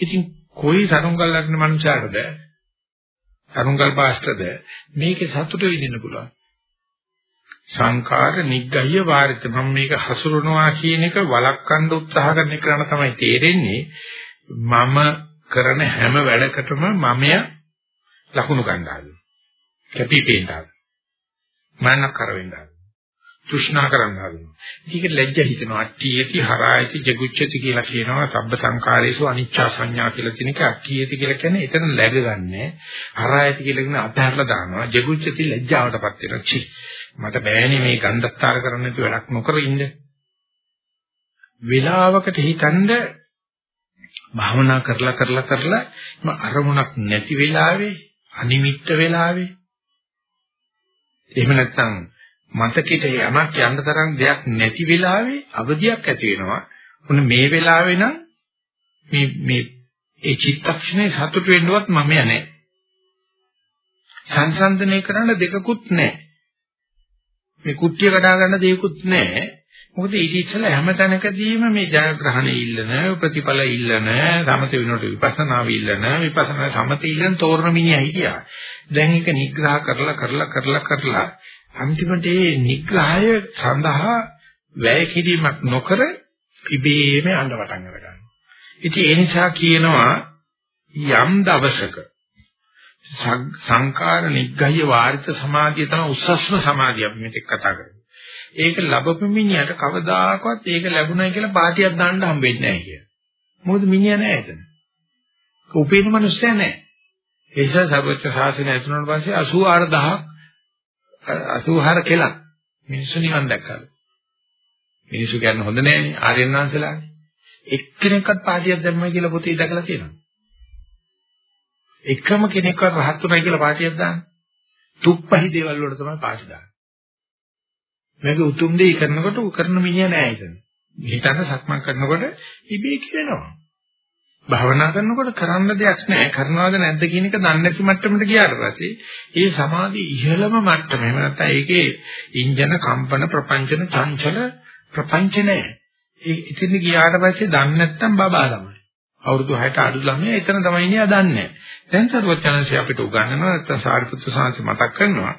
ඉතින් කොයි සනුගල් ලගන මනුස්සයරද සනුගල් පාස්ටද මේකේ සතුට විඳින්න පුළුවන්. සංකාර නිග්ගහ්‍ය වාරිත මම මේක හසුරනවා කියන එක වළක්වන්න උත්සාහ කරන එක තමයි තේරෙන්නේ මම කරන හැම වැඩකටම මමය ලකුණු ගන්නවා. කැපිපේනවා. මනක් කර වෙනවා. තෘෂ්ණා කරන්න හදනවා. ඒක ලැජ්ජ හිතෙනවා. අට්ඨියති හරායති ජගුච්ඡති කියලා කියනවා. සබ්බ සංකාරේසු අනිච්චා සංඥා කියලා කියන එක අට්ඨියති කියලා කියන්නේ එතන läගගන්නේ. හරායති කියලා කියන අතහැරලා දානවා. ජගුච්ඡති ලැජ්ජාවටපත් වෙනවා. චි මට බෑනේ මේ ගන්ධස්තර කරන්න නැතුව වැඩක් නොකර ඉන්න. වේලාවකට හිතනද භාවනා කරලා කරලා කරලා අරමුණක් නැති වෙලාවේ අනිමිත්ත වෙලාවේ එහෙම නැත්නම් මතකෙට යමක් යන්න තරම් දෙයක් නැති වෙලාවේ අවදියක් ඇති වෙනවා. මොන මේ වෙලාවේ නම් මේ මේ ඒ චිත්තක්ෂණේ සතුට වෙන්නවත් මම යන්නේ. සංසන්දනය කරන්න දෙකකුත් නැහැ. මේ කුට්ටිය කඩා ගන්න දෙයක්කුත් නැහැ. මොකද ඊට ඉස්සෙල්ලා හැම තැනකදීම මේ ජයග්‍රහණය ඉල්ලන ප්‍රතිඵල ඉල්ලන සමත විනෝඩ විපස්සනා ඉල්ලන විපස්සනා සමත ඉල්ලන තෝරන මිනිහා හිටියා. දැන් ඒක නිග්‍රහ කරලා කරලා කරලා කරලා අන්තිමට මේ නිග්‍රහය සඳහා වැය කිරීමක් නොකර ඉබේම යන්න පටන් ගන්නවා. ඉතින් ඒ නිසා කියනවා යම් දවසක සංකාර නිග්ගහ්‍ය වාරිත සමාධිය තමයි උස්සස්ම සමාධිය අපි මෙතෙක් කතා කරන්නේ. ඒක ලැබපු මිනිහට කවදාකවත් ඒක ලැබුණයි කියලා පාටියක් දාන්න හම්බෙන්නේ නැහැ කිය. මොකද මිනිහා නැහැ එතන. උපේන මිනිස්සයා නැහැ. ඒ නිසා සර්වච්ඡ ශාසනය ඇතුළට පස්සේ 84000ක් 84 කෙලක් මිනිස්සු නිවන් දැක්කලු. මිනිස්සු කියන්නේ හොඳ නෑනේ ආර්යයන් වහන්සේලානේ. එක්කෙනෙක්වත් පාටියක් දැම්මයි කියලා පොතේ දැකලා තියෙනවා. එකම කෙනෙක්වත් රහත් උනායි කියලා පාටියක් දාන්නේ. තුප්පහි දේවල් වල තමයි පාටි දාන්නේ. මේක උතුම් දෙයක් කරනකොට කරන මිනිහ නෑ එතන. හිතන්න සක්මන් කරනකොට ඉබේ කියනවා. භාවනා කරනකොට කරන්න දෙයක් නැහැ. කරනවද නැද්ද කියන එක දන්නේ නැති මට්ටමට ගියාට පස්සේ ඒ සමාධි ඉහළම මට්ටම. එහෙම නැත්නම් ඒකේ ඉන්ජන කම්පන ප්‍රපංචන චංචල ප්‍රපංච නැහැ. ඒ ඉතින් ගියාට පස්සේ දන්නේ නැත්නම් බබා ළමයි. අවුරුදු 6ට අඩු ළමයා එතන තමයි ඉන්නේ දන්නේ. දැන් සර්වඥාන්සේ අපිට උගන්වනවා නැත්නම් සාරිපුත්‍ර සාංශ මතක් කරනවා.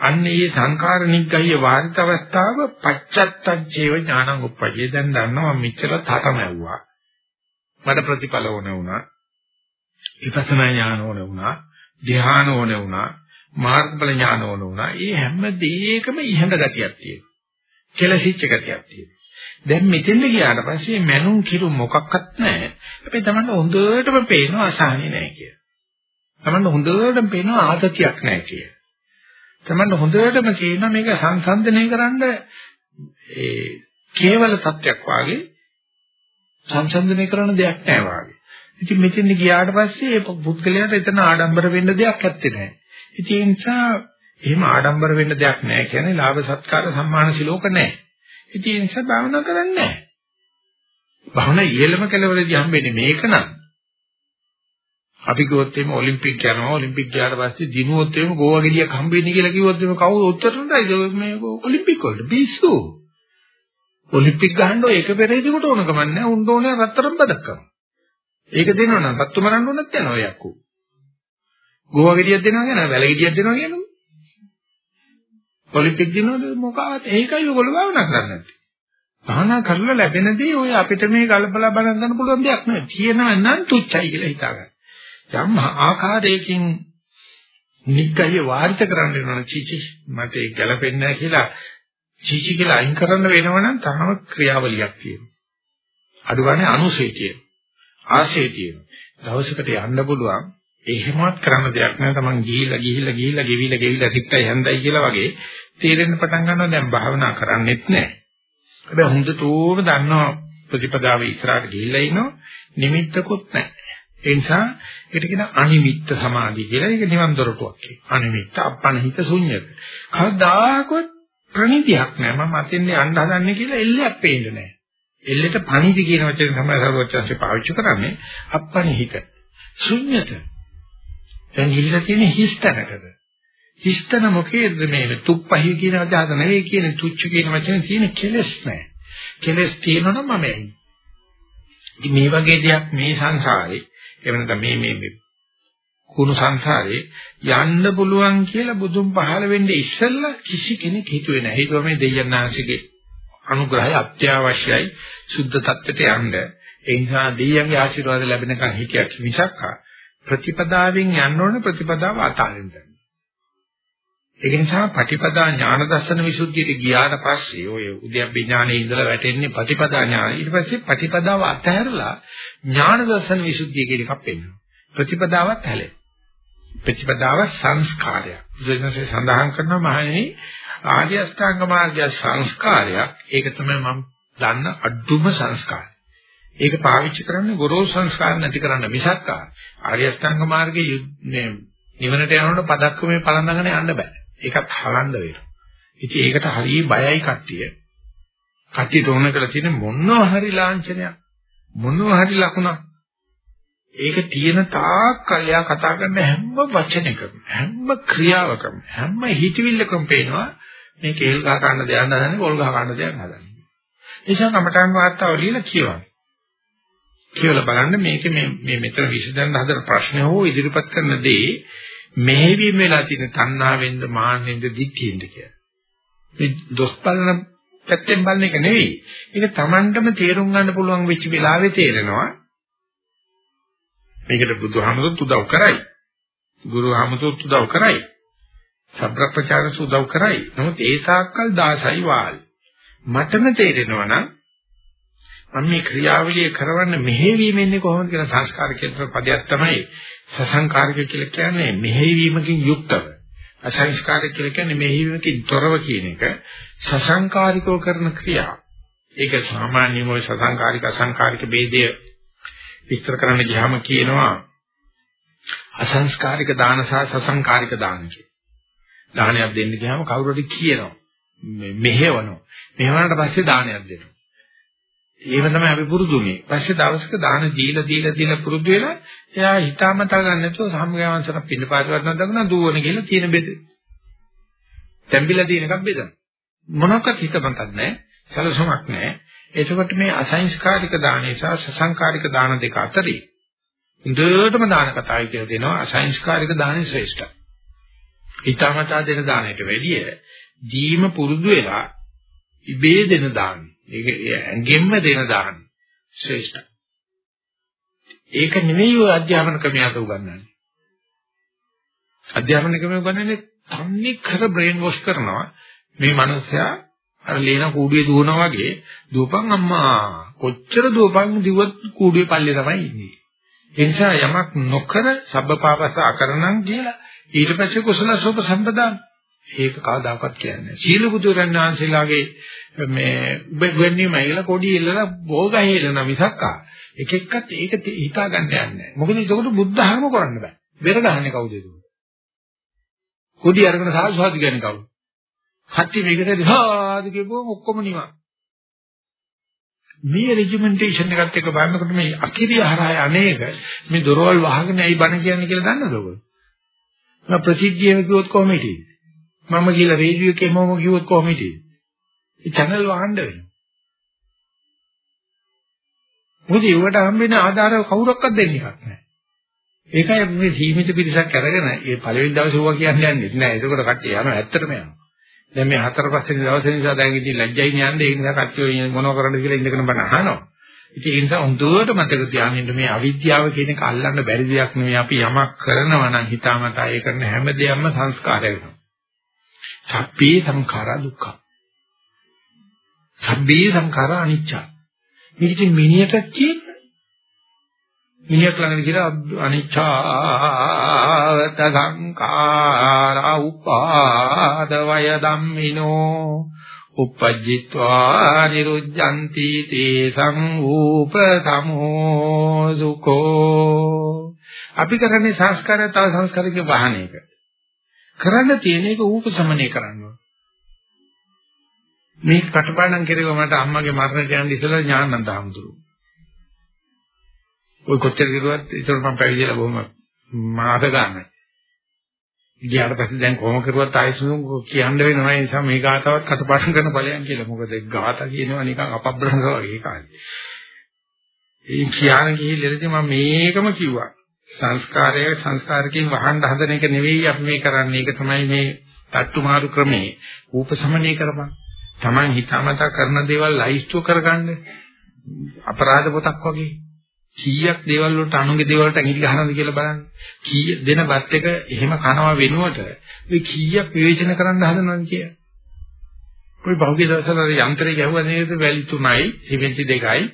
අන්න ඒ සංඛාර නිග්ගහිය වාරිත අවස්ථාව පච්චත්තං ඥානං උප්පජේ දැන් දන්නවා මෙච්චර තාකමැව්වා. මට ප්‍රතිඵල ඕන වුණා. විපස්සනා ඥාන ඕන වුණා. ධ්‍යාන ඕන වුණා. මාර්ගඵල ඥාන ඕන වුණා. මේ හැම දෙයකම ඉහඳ ගතියක් තියෙනවා. කෙලසිච්ච ගතියක් තියෙනවා. දැන් මෙතෙන්ද ගියාට පස්සේ මනුන් කිරු මොකක්වත් නැහැ. අපි තමන්ට හොඳටම පේනවා අසහනෙ නැහැ කිය. තමන්ට හොඳටම පේනවා ආතතියක් නැහැ කිය. තමන්ට හොඳටම කියනවා මේක සංසන්දනය කරන්න ඒ කේවල තත්වයක් වාගේ සංසන්දනය කරන දෙයක් නැහැ වාගේ. ඉතින් මෙතෙන් ගියාට පස්සේ ඒ පුද්ගලයාට එතන ආඩම්බර වෙන්න දෙයක් ඇත්තේ නැහැ. ඉතින් ඒ නිසා එහෙම ආඩම්බර වෙන්න දෙයක් නැහැ කියන්නේ ලාභ සත්කාර සම්මාන සිලෝක නැහැ. ඉතින් ඒ නිසා භාවනා කරන්නේ නැහැ. භාවනා ඉහෙළම කෙලවරදී හම්බෙන්නේ මේක නම් අපි කිව්වොත් එimhe ඔලිම්පික් යනවා ඔලිම්පික් ගියාට පස්සේ දිනුවොත් එimhe ගෝවා ගෙඩියක් හම්බෙන්නේ කියලා කිව්වොත් එimhe කවුද උත්තර දෙන්නද මේ ඔලිම්පික් වලට පිස්සු ඔලිම්පික් ගහන්න ඔය එක පෙරේදීකට ඕන කමක් නැහැ. උන් ඕනේ රත්තරන් බදක්කම. ඒක දෙනවා නම් සත්තු මරන්න ඕනත් යනවා ඔය යක්කෝ. ගෝවා ගෙඩියක් දෙනවා කියන වැල ගෙඩියක් දෙනවා කියනවා. ඔලිම්පික් දිනවල මොකවත් ඒකයි ඔයගොල්ලෝ භාවනා කරන්නේ නැත්තේ. භාවනා කරලා ලැබෙනදී ඔය අපිට මේ ගලපලා බලන් ගන්න පුළුවන් දෙයක් නෙවෙයි. කියනවා නම් තුච්චයි කියලා හිතාගන්න. යම් ආකාරයකින් නිග්ගය වාරිත කරන්න වෙනවා චිචි මට ඒක ගැලපෙන්නේ නැහැ කියලා චීචි කියලා අයින් කරන්න වෙනවනම් තාම ක්‍රියාවලියක් තියෙනවා. අඩු ගන්න අනුසය තියෙනවා. ආශය තියෙනවා. දවසකට යන්න පුළුවන් එහෙමවත් කරන්න දෙයක් නෑ තමන් ගිහිල්ලා ගිහිල්ලා ගිහිල්ලා ගෙවිලා ගෙවිලා සික්තයි හැන්දයි කියලා වගේ තේරෙන්න පටන් ගන්නවා දැන් භාවනා කරන්නෙත් නෑ. හැබැයි හොඳටම දන්නවා ප්‍රතිපදාවේ ඉස්සරහට ගිහිල්ලා ඉනවා නිමිත්තකුත් නෑ. ඒ නිසා ඒකට කියන අනිමිත්ත සමාධිය කියලා. ඒක නිවන් දොරටුවක් කියලා. අනිමිත්ත අපනහිත ශුන්‍යක. කවදාකවත් ප්‍රණීතියක් නෑ. මම අතින්නේ යන්න හදන්නේ කියලා එල්ලයක් පේන්නේ නෑ. එල්ලෙට පණිදි කියන වචනේ තමයි සර්වචන්සේ පාවිච්චි කරන්නේ. අපනහිත. ශුන්‍යත. දැන් ගිහිලා තියෙන හිස්තැනකද? හිස්තන මොකේද මේ තුප්පහි කියන අදහස නෙවෙයි කියන්නේ තුච්ච කියන වචනේ තියෙන කෙලස් නෑ. කෙලස් තියෙනවනම් මම ඇයි. ඉතින් මේ වගේ දෙයක් මේ සංසාරේ එහෙම නැත්නම් මේ මේ මේ කුණු සංසාරේ යන්න පුළුවන් කියලා බුදුන් පහළ වෙන්නේ ඉස්සෙල්ලා කිසි කෙනෙක් හිතුවේ නැහැ. හිතුවා මේ දෙයයන්ාංශිකේ අනුග්‍රහය අත්‍යවශ්‍යයි සුද්ධ tattete යන්න. ඒ නිසා දෙයයන්ගේ ආශිර්වාද ලැබෙනකන් හිතියක් මිසක් ප්‍රතිපදාවෙන් යන්න ඕනේ ප්‍රතිපදාව අතාරින්න. ඒක නිසා පටිපදා ඥාන දර්ශන විසුද්ධියට ගියාට පස්සේ ඔය උද්‍යප්ප ඥානයේ ඉඳලා වැටෙන්නේ පටිපදා ඥාන. ඊට පස්සේ පටිපදාව අතහැරලා ඥාන දර්ශන විසුද්ධිය කියන එකක් පෙන්වනවා. ප්‍රතිපදාවත් හැලේ. ප්‍රතිපදාව සංස්කාරයක්. ජීවිතේ සඳහන් කරනවා මහණෙනි ආර්ය අෂ්ටාංග මාර්ගය සංස්කාරයක්. ඒක තමයි මම දන්න අඩුම සංස්කාරය. ඒක පාවිච්චි කරන්නේ ගොරෝසු සංස්කාර නැති කරන්න මිසක් ආර්ය අෂ්ටාංග මාර්ගයේ නිවනට යනකොට පදක්කමේ පලඳගෙන යන්න බෑ. ඒකත් හලන්න වෙනවා. ඉතින් ඒකට හරිය බයයි කට්ටිය. කට්ටියට ඕන කරලා තියෙන මොනවා හරි ලාංඡනයක් මොනවා හරි ලකුණක් ඒක තියෙන තාක් කල්යා කතා කරන හැම වචනයකම හැම ක්‍රියාවකම හැම හිතවිල්ලකම පේනවා මේ කේල් ගහ ගන්න දෙයක් නදන්නේ පොල් ගහ ගන්න දෙයක් නදන්නේ. එනිසා කමඨාන් වාර්තාව ලියලා කියවන්න. කියලා බලන්න මේකේ මේ මේ මෙතන විසඳන්න හදන ප්‍රශ්න හෝ ඉදිරිපත් කරන දේ මෙහෙවීම වෙලා තියෙන තණ්හාවෙන්ද මාන්නෙන්ද දික්කියෙන්ද කියලා. මේ දොස් බලන පැත්තෙන් බලන එක නෙවෙයි. ඒක Tamanටම තේරුම් ගන්න පුළුවන් වෙච්ච වෙලාවේ තේරෙනවා. මේකට බුදුහාමුදුරුත් උදව් කරයි. ගුරුහාමුදුරුත් උදව් කරයි. සබ්‍රප්‍රචාරස උදව් කරයි. නමුත් ඒ තාක්කල් 16යි වාල්. මටම තේරෙනවා නම් මම මේ ක්‍රියාවලිය කරවන්න මෙහෙවීමෙන්නේ කොහොමද කියන සංස්කාර කේන්ද්‍ර පදයක් තමයි සසංකාරික කියලා කියන්නේ මෙහෙවීමකින් යුක්තව. අසංස්කාරික කියලා කියන්නේ මෙහෙවීමකින් තොරව කියන එක සසංකාරිකව කරන ක්‍රියා. ඒක සාමාන්‍යම ඔය සසංකාරික අසංකාරික ભેදය විස්තර කරන්න ගියාම කියනවා අසංස්කාරික දාන සහ සසංකාරික දාන කියලා. දානයක් දෙන්න ගියාම කවුරු හරි කියනවා මෙහෙවනවා. මෙහෙවනාට පස්සේ දානයක් දෙනවා. ඒව තමයි අපි පුරුදුනේ. පස්සේ දවසක දාන දීලා දීලා දීලා පුරුදු වෙලා එයා හිතාමතා ගන්න නැතුව සම්ගයවංශන පින්න පාටවත් නැදගුණා දුවන කියලා තියෙන බෙද. තැම්බිලා තියෙන එකක් බෙදන. මොනක්වත් හිතමතක් නැහැ. සැලසුමක් නැහැ. එතකොට මේ අසංස්කාරික දානේ සහ සසංකාරික දාන දෙක අතරේ ඉන්දරටම දාන කතාවයි කියලා දෙනවා අසංස්කාරික දානේ ශ්‍රේෂ්ඨයි. හිතාමතා දෙන දාණයට වැඩිය දීම පුරුදු වෙලා ඉබේ දෙන දාන ඒක ඇඟෙන්න දෙන දාන්න ශ්‍රේෂ්ඨයි. ඒක නෙවෙයි ඔය අධ්‍යාපන ක්‍රමයට උගන්වන්නේ. අධ්‍යාපන ක්‍රමය උගන්වන්නේ තන්නේ කර බ්‍රේන් වොෂ් කරනවා මේ මනුස්සයා අර ලේන කූඩුවේ දුවනවා වගේ දුවපන් අම්මා කොච්චර දුවපන් දිවුවත් කූඩුවේ පල්ලේ තමයි ඉන්නේ. ඒ නිසා යමක් නොකර සබ්බපාපස අකරණම් කියලා ඊට පස්සේ කුසල සෝප සම්පදාන ඒක කවදාකවත් කියන්නේ නැහැ. සීල බුදුරන් වහන්සේලාගේ මේ වෙන්නේම ඇවිල්ලා කොඩි එල්ලලා භෝගය එල්ලන මිසක්කා එක එක්කත් ඒක හිතා ගන්න යන්නේ නැහැ. මොකද ඒකට බුද්ධහම කරන්න බෑ. බෙර ගහන්නේ කවුද ඒක? කොඩි අරගෙන සාදු සාදු කියන්නේ කවුද? හත්ති මේකට සාදු කියපුවම ඔක්කොම නිවන්. මේ රෙජිමෙන්ටේෂන් එකත් එක්ක බලනකොට මේ අකිරිය හරහා අනේක මේ දොරවල් වහගෙන ඇයි බණ කියන්නේ කියලා දන්නවද ඔයගොල්ලෝ? මම ප්‍රසිද්ධියම කිව්වොත් කොහොම හිටියේ? මම කියලා රේඩියෝ එකේ මොම කිව්වොත් කොහොම හිටියේ? ඒ channel වහන්න වෙනවා. මොකද ඒවට හම්බෙන ආධාර කවුරක්වත් දෙන්නේ නැහැ. ඒකයි මේ සීමිත පිරිසක් අරගෙන ඒ පළවෙනි දවසේ ඌවා කියන්නේ නැහැ. ඒකකොට කට්ටිය යනවා ඇත්තටම යනවා. දැන් මේ හතර පස්වෙනි දවසේ නිසා දැන් ඉතින් ලැජ්ජයි යන්නේ ඒ නිසා කට්ටිය මොනව කරන්නද කියලා ඉඳගෙන බණ අහනවා. ඉතින් ඒ නිසා හොඳට මතක තියාගන්න මේ අවිද්‍යාව කියන එක අල්ලන්න බැරි දෙයක් නෙවෙයි. අපි යමක් කරනවා නම් හිතාමතා ඒ කරන හැම දෙයක්ම සංස්කාරය වෙනවා. සබ්බේ සංඛාරා දුක්ඛ. සබ්බේ සංඛාරා අනිච්ච. මේක ඉතින් මිනිහට කියන්නේ. මිනිහක් ළඟට ගිහලා අනිච්චාවත සංඛාරා උපාද වය ධම්මිනෝ uppajjitva niruddhanti තේසං ූපතමෝ සුකෝ අපි කරන්නේ සංස්කාරය තව සංස්කාරයක වහන එක. කරන්න තියෙන එක ූපසමනය කරනවා. මේ කටපාඩම් කෙරුවා මට අම්මගේ මරණයට යන්න ඉස්සෙල්ලා ඥානන්ත හමුදුරු. ඔය කොච්චර කිව්වත් ඒතර මම පැවිදිලා බොහොම මාස ගන්නයි. ගියාට පස්සේ දැන් කොහොම කරුවත් ආයෙසුම් කියන්න වෙනවා ඒ නිසා මේ ගාතාවත් කටපාඩම් කරන ඵලයන් කියලා. මොකද ගාතා කියනවා නිකන් අපබ්‍රංග වගේ කාලේ. ඒ කියන ගිහිල්ලාදී මම මේකම කිව්වා. සංස්කාරය සංස්කාරකෙන් වහන්න හදන එක නෙවෙයි අපි මේ කරන්නේ. ඒක තමයි මේ තට්ටු මාරු ක්‍රමේ. ූපසමනය කරපන්. Taman හිතාමතා කරන දේවල් ලයිස්ට්ුව කරගන්න. අපරාධ පොතක් වගේ. කීයක් දේවල් වලට අනුගේ දේවල් වලට ඇඟිලි ගහනවද කියලා බලන්න. කීය දෙන බත් එක එහෙම කනවා වෙනුවට මේ කීයක් විවේචන කරන්න හදනවද කියලා. કોઈ භෞතික දවසවල යන්ත්‍රය ගැහුවා නේද වැලි තුනයි, සිමෙන්ති දෙකයි,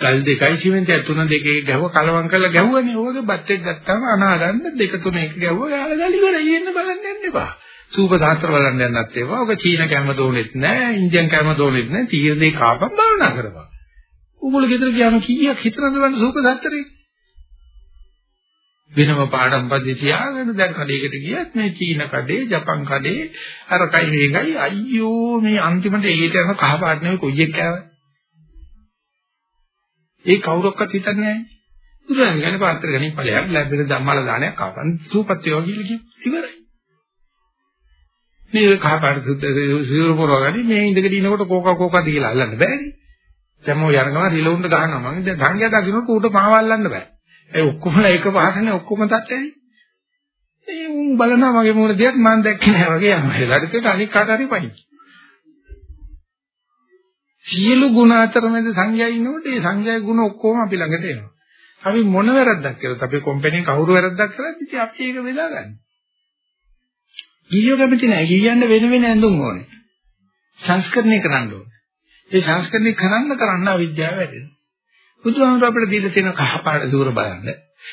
ගල් දෙකයි, සිමෙන්ති තුන දෙකේ ගැහුවා කලවම් කරලා ගැහුවානේ. ඕකේ බත් එක ගත්තාම අනාගන්න දෙක තුන එක ගැහුවා යාලා ගලි ඉවරයි එන්න බලන්න යන්න එපා. සූප සාස්ත්‍ර බලන්න යන්නත් ඒවා. ඔක චීන කැම දෝනෙත් නැහැ, ඉන්දියන් කැම දෝනෙත් නැහැ. තීරදේ කාපම් භාවනා කරපන්. උගල ගෙදර ගියාම කීයක් හිතනද වන්න සූප සාස්ත්‍රේ? වෙනම පාඩම් පදේ තියාගෙන දැන් කඩේකට ගියත් මේ චීන කඩේ, ජපන් කඩේ අරකයි මේකයි අයියෝ මේ අන්තිමට ඒකට යන කහ පාට නෙවෙයි කොයි එක කෑවද? ඒ කවුරක්වත් හිතන්නේ නැහැ. බුදුරන් ගැන පාත්‍ර ගණන් ඵලයක් ලැබෙන ධම්මල දානයක් ආපන් සූපත්‍ය වගේ කියලා ඉවරයි. මේ කහ පාට සිවුරු පොරවගනි මේ ඉඳගෙන ඉනකොට කෝකා කෝකා දීලා අල්ලන්න බෑනේ. දැන් මොය යන ගමන් රිලවුන්ට ගහනවා මම දැන් සංඝයා දකින්නට ඌට මාව අල්ලන්න බෑ ඒ ඔක්කොමලා එක පහසනේ ඔක්කොම තත්ත්වනේ ඒ උන් බලනවා මගේ මොන දෙයක් මම දැක්කේ නෑ වගේ යනවා ඒලාට ඒක අනික් කාට හරි පයින් සියලු ගුණ අතරමැද සංඥා ඉන්නකොට ඒ සංඥාවේ ගුණ ඔක්කොම අපි ළඟට එනවා. අපි මොන වැරද්දක් කළත් අපි කම්පැනි කවුරු වැරද්දක් කළත් ඉතින් අපි ඒක බෙදා ගන්න. ගියෝ කැමති නැහැ. ගියන්න වෙන වෙන ඇඳුම් ඕනේ. සංස්කරණය කරන්න ඕනේ. ඒ සංස්කරණය කරන්න කරන්න අවිද්‍යාව වැඩෙනවා. බුදුහාමුදුර අපිට දීලා තියෙන කහපාට දూరు බලන්න,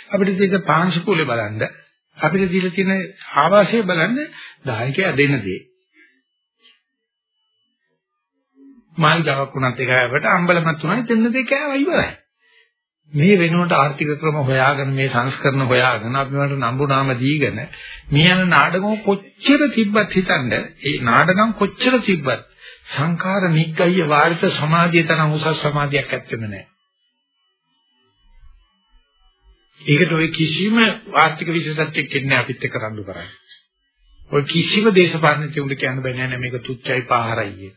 අපිට තියෙන පාංශකූලේ බලන්න, අපිට දීලා තියෙන ආවාසය බලන්න දායකයා දෙන දේ. මල් ගාවක් වුණත් එකකට අම්බලමත් වුණත් දෙන්න දෙක කෑවා ඉවරයි. මේ වෙනුවට ආර්ථික ක්‍රම හොයාගෙන මේ සංස්කරණ හොයාගෙන අපි වලට නම්බු නාම දීගෙන මේ යන නාටකම කොච්චර තිබ්බත් හිතන්න ඒ නාටකම් කොච්චර තිබ්බත් සංඛාර නිග්ගය වාරිත සමාධිය තරම් උසස් සමාධියක් ඇත්තෙම නැහැ. ඒකට ඔය කිසිම ආර්ථික විශේෂත්වයක් ඉන්නේ අපිත් එක්ක රණ්ඩු කරන්නේ. ඔය කිසිම දේශපාලනඥයෙකුට කියන්න බෑ නෑ මේක තුච්චයි පාහරයි කිය.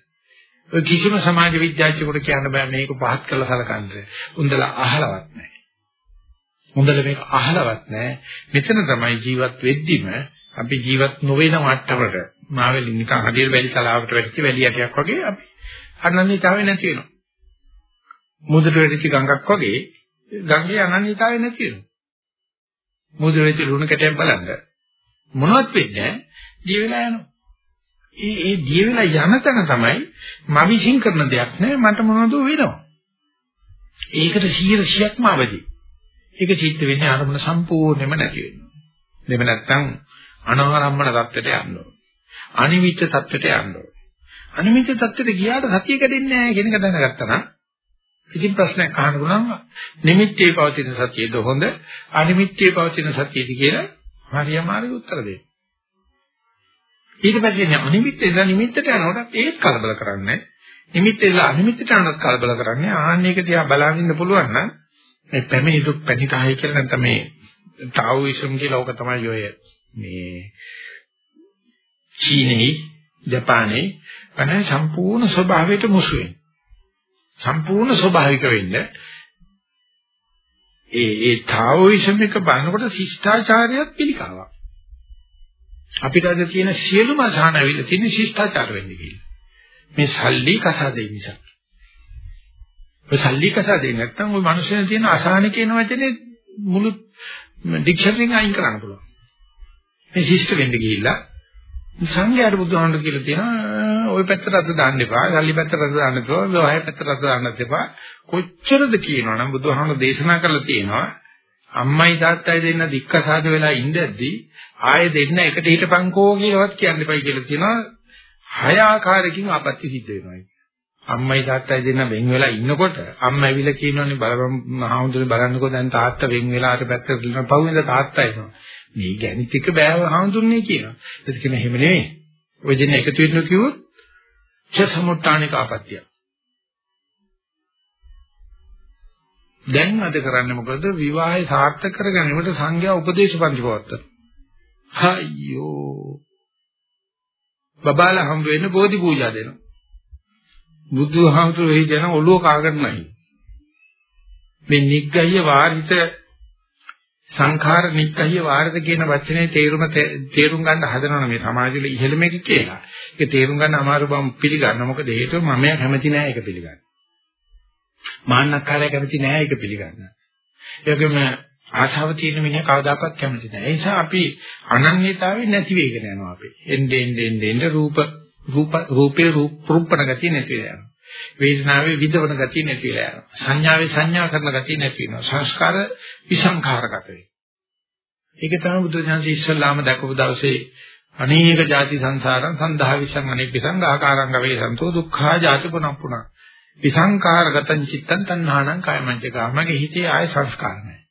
ඔය කිසිම සමාජ විද්‍යාඥයෙකුට කියන්න බෑ මේක පහත් කරලා සලකන්න. උන්දලා අහලවත් නෑ. උන්දලා මේක අහලවත් නෑ. මෙතන තමයි ජීවත් වෙද්දිම අපි ජීවත් නොවන මට්ටමට මාවෙලි නිකන් හදිර වැලි තලාවකට වැටිච්ච වැලි යටියක් වගේ අපි අනන්‍යතාවය නැති වෙනවා. මුදට වැටිච්ච ගඟක් වගේ ගඟේ අනන්‍යතාවය නැති වෙනවා. මුදට වැටිච්ච ලුණු කැටයක් බලන්න මොනවත් වෙන්නේ නැහැ. දිය වෙලා යනවා. ඒ ඒ දිය වෙලා යන තැන තමයි මම විශ්ින් කරන දෙයක් නෙවෙයි මට මොනවද වෙනවා. ඒකට 100%ක්ම අවදි. ඒක චිත්ත වෙන්නේ අරමුණ සම්පූර්ණයෙන්ම නැති වෙනවා. එහෙම නැත්නම් අනාරම්මන தත්ත්වයට යන්න ඕන. අනිමිත්‍ය தත්ත්වයට යන්න ඕන. අනිමිත්‍ය தත්ත්වයට ගියාට සතිය කැඩෙන්නේ නැහැ කියන එක දැනගත්තා නම් ඉතින් ප්‍රශ්නයක් අහන්න ගුණම් නිමිත්තේ පවතින සතියද හොඳ අනිමිත්තේ පවතින සතියද කියලා හරියමාරි උත්තර දෙන්න. ඊට පස්සේ අනිමිත්තේ ඉඳලා නිමිත්තට යනකොට ඒත් කලබල කරන්නේ නිමිත්තේ ඉඳලා අනිමිත්තට යනකොට කලබල කරන්නේ ආන්න එක දිහා බලන් ඉන්න පුළුවන් නම් මේ පැමිණි දුක් පැනිතහයි කියලා නැත්නම් මේ තාවුයිසම් කියලා ඕක තමයි ඔය මේ චීනේ ජපානේ අනේ සම්පූර්ණ ස්වභාවයට මුසු වෙන. සම්පූර්ණ ස්වභාවික වෙන්න ඒ ඒ තාවෝයිසම් එක බලනකොට ශිෂ්ටාචාරයත් පිළිකාවක්. අපිට අද තියෙන සියලුම අසහන ඇවිල්ලා තියෙන ශිෂ්ටාචාර වෙන්න කියලා. මේ සල්ලි කසාදේ නිසා. ඔය සල්ලි කසාදේ නැත්තම් ওই මිනිස්සුන් තියෙන අසහන කියන වචනේ මුළු ඩික්ෂනරියෙන් අයින් කරන්න පුළුවන්. මේ ශිෂ්ට වෙන්න ගිහිල්ලා සංඝයාට බුදුහාමුදුරු කියලා තියෙනවා ওই පැත්තට අත දාන්න එපා, සල්ලි පැත්තට අත දාන්න එපා, ලෝහය පැත්තට අත දාන්න එපා. කොච්චරද කියනවනම් බුදුහාමුදුරු දේශනා කරලා තියෙනවා අම්මයි තාත්තයි දෙන්න දික්කසාද වෙලා ඉඳද්දි ආයෙ දෙන්න එකට හිටපන්කෝ කියලාවත් කියන්න එපයි කියලා තියෙනවා. හය ආකාරයකින් ආපත්‍ය සිද්ධ වෙනවා. අම්මයි තාත්තයි දෙන්න වෙන් වෙලා ඉන්නකොට අම්මා ඇවිල්ලා කියනෝනේ බලපන් මහවුදුනේ බලන්නකෝ දැන් තාත්තා වෙන් වෙලා අර පැත්තට දිනන පහුවෙන්ද තාත්තා එනවා. මේ ගැනිත් එක බෑව හඳුන්නේ කියනවා. ඒක කියන එහෙම නෙමෙයි. ඔය දෙන්න එකතු වෙන්න කිව්වොත් ච සමුට්ටානික ආපත්‍ය. දැන් අද කරන්නේ මොකද විවාහය සාර්ථක කරගැනීමට සංඝයා උපදේශ පන්ති පවත්වන. අයියෝ. බබාලා හම් වෙන්න බෝධි පූජා දෙනවා. බුදුහාමුදුරුවෝ එහි ජන ඔළුව කාගෙන නැහැ. මේ නිග්ගහ්‍ය වාරිත සංඛාර නිග්ගහ්‍ය වාරිත කියන වචනේ තේරුම තේරුම් ගන්න හදනවනේ මේ සමාජවල ඉහළම එක කියලා. ඒක තේරුම් ගන්න අමාරු බව පිළිගන්න. මොකද හේතුව මම කැමති නෑ ඒක පිළිගන්න. මාන්නක්කාරය කැමති නෑ ඒක පිළිගන්න. ඒකම ආශාව තියෙන මිනිහ කවදාකවත් කැමති නෑ. ඒ නිසා අපි අනන්‍යතාවයෙන් නැති වෙගෙන යනවා අපි. එnde ende ende ende රූප රූප රූපේ රූපණ ගතිය නැති වෙනවා. වේදනාවේ විදවන ගතිය නැති වෙලා යනවා. සංඥාවේ සංඥා කරන ගතිය නැති වෙනවා. සංස්කාර විසංඛාරගත වෙනවා. ඒක තමයි බුදුසසුන ඉස්සල්ලාම දැකපු දවසේ අනේක ಜಾති සංසාරං සන්දහා විසං අනේක විසංඝාකාරං වේ සන්තෝ දුක්ඛා ಜಾති පුනප්පුනා. විසංඛාරගතං චිත්තං තණ්හාණං කායමංචකා. මගේ හිතේ ආය සංස්කාර නැහැ.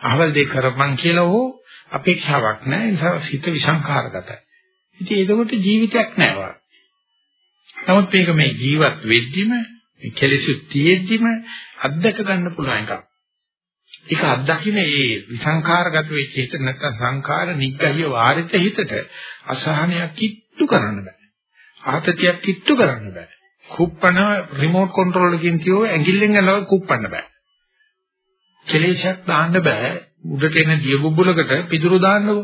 අහවල් දෙයක් කරපන් කියලා හෝ අපේක්ෂාවක් නැහැ. ඒ නිසා හිත විසංඛාරගතයි. ඉතින් ඒකකොට ජීවිතයක් නැහැ නමුත් මේක මේ ජීවත් වෙද්දිම මේ කෙලෙසු තියෙද්දිම අත්දක ගන්න පුළුවන් එකක්. ඒක අත්දකින්න ඒ විසංඛාරගත වෙච්ච හිත නැත්නම් සංඛාර නිග්ගහිය වාරිත හිතට අසහනයක් කිට්ටු කරන්න බෑ. ආතතියක් කිට්ටු කරන්න බෑ. කුප්පන රිමෝට් කන්ට්‍රෝල් එකකින් කියෝ ඇඟිල්ලෙන් යනවා කුප්පන්න බෑ. කෙලෙසක් දාන්න බෑ. උඩට එන දිය බුබුලකට පිදුරු දාන්නකො.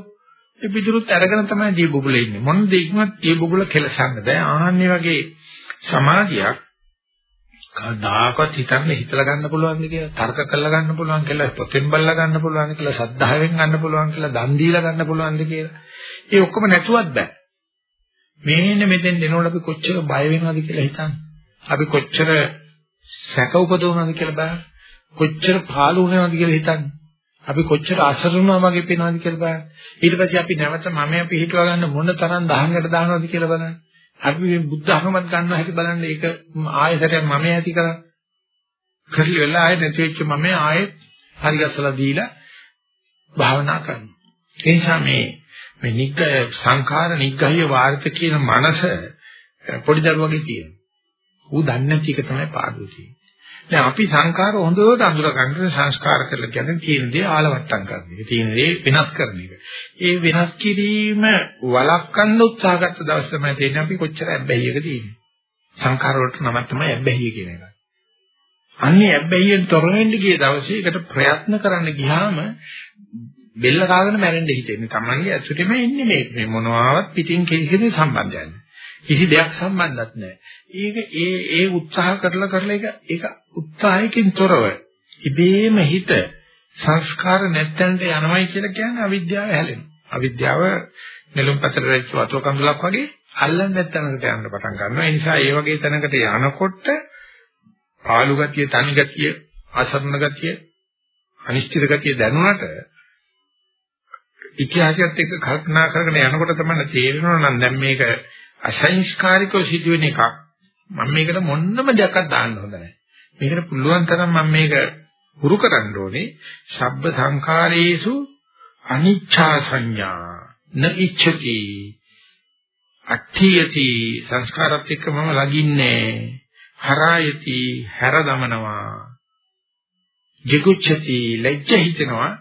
ඒ පිටුරුත් අරගෙන තමයි දී බුබුලේ ඉන්නේ. මොන දෙයක්වත් දී බුබුල කෙලසන්න බෑ. ආන්නේ වගේ සමාධියක් කවදාකවත් හිතන්න හිතලා ගන්න පුළුවන්ද කියලා, තර්ක කරලා ගන්න පුළුවන් කියලා, පොතෙන් බලලා ගන්න පුළුවන් කියලා, සද්ධාවෙන් ගන්න පුළුවන් කියලා, දන් දීලා ගන්න පුළුවන්ද කියලා. ඒ ඔක්කොම නැතුවත් බෑ. මේන්න මෙතෙන් එනකොට අපි කොච්චර බය වෙනවද කියලා හිතන්න. අපි කොච්චර සැක උපදවනවද කියලා බලන්න. කොච්චර පාළු වෙනවද කියලා හිතන්න. අපි කොච්චර අසරණවා වගේ පේනවද කියලා බලන්න. ඊට පස්සේ අපි නැවත මම අපි හිතවා ගන්න මොන තරම් දහංගට දානවද කියලා බලන්න. අපි මේ බුද්ධ ධර්මවත් ගන්නවා හැටි බලන්න ඒක ආයෙසරයක් මම ඇති කරා. කරලි වෙලා ආයෙ නැති වෙච්ච මම ආයෙත් හරි ගස්සලා දීලා භාවනා කරනවා. ඒ නිසා මේ මේ නිග්ග සංඛාර නිග්ගහ්‍ය වාර්ථ කියන මනස පොඩි දරුවගේ තියෙනවා. ඌ දන්නේ නැති එක තමයි පාඩුව තියෙන්නේ. දැන් අපි සංකාර හොඳට අඳුර ගන්න සංස්කාර කරලා කියන්නේ තියෙන දේ ආලවට්ටම් කරන එක. තියෙන දේ වෙනස් කරන එක. ඒ වෙනස් කිරීම වළක්වන්න උත්සාහ ගත්ත දවස් තමයි තේරෙන්නේ අපි කොච්චර ඇබ්බැහියක තියෙන්නේ. සංකාර වලට නමක් තමයි ඇබ්බැහිය කියන එක. අන්නේ ඇබ්බැහියෙන් තොර වෙන්න ගිය දවසේ ඒකට ප්‍රයත්න කරන්න ගියාම බෙල්ල කාගෙන මැරෙන්න හිතෙන්නේ. Tamange ඇතුළේම ඉන්නේ මේ මේ මොනවාවත් පිටින් කිසිම සම්බන්ධයක් නැහැ. කිසි දෙයක් සම්බන්ධත් නැහැ. ඒක ඒ ඒ උත්සාහ කරලා කරලා ඒක ඒක උත්සාහයකින් තොරව ඉබේම හිත සංස්කාර නැත්තන්ට යනවයි කියලා කියන්නේ අවිද්‍යාව හැලෙනවා. අවිද්‍යාව නෙළුම් පැතර රැච්ච වතුර කඳුලක් වගේ අල්ලන්නේ නැත්තනකට යන්න පටන් ගන්නවා. ඒ නිසා ඒ වගේ තැනකට යනකොට පාළු ගතිය, තනි ගතිය, අසරණ ගතිය, අනිශ්චිත ගතිය දැනුණාට ඉතිහාසයත් එක්ක කල්පනා කරගෙන යනකොට තමයි තේරෙනවා නම් දැන් මේක අසංස්කාරිකව සිදුවෙන එකක්. මම මේකට මොන්නම දෙයක් දාන්න හොඳ නැහැ. මේකට පුළුවන් තරම් මම මේක හුරු කරන්න ඕනේ. ශබ්ද සංඛාරේසු අනිච්ඡා සංඥා. න ඉච්ඡති. අට්ඨියති. සංස්කාරත් එක්ක මම ලගින්නේ. හරායති. හැර දමනවා ජිගුච්ඡති. ලැජ්ජ හිතෙනවා.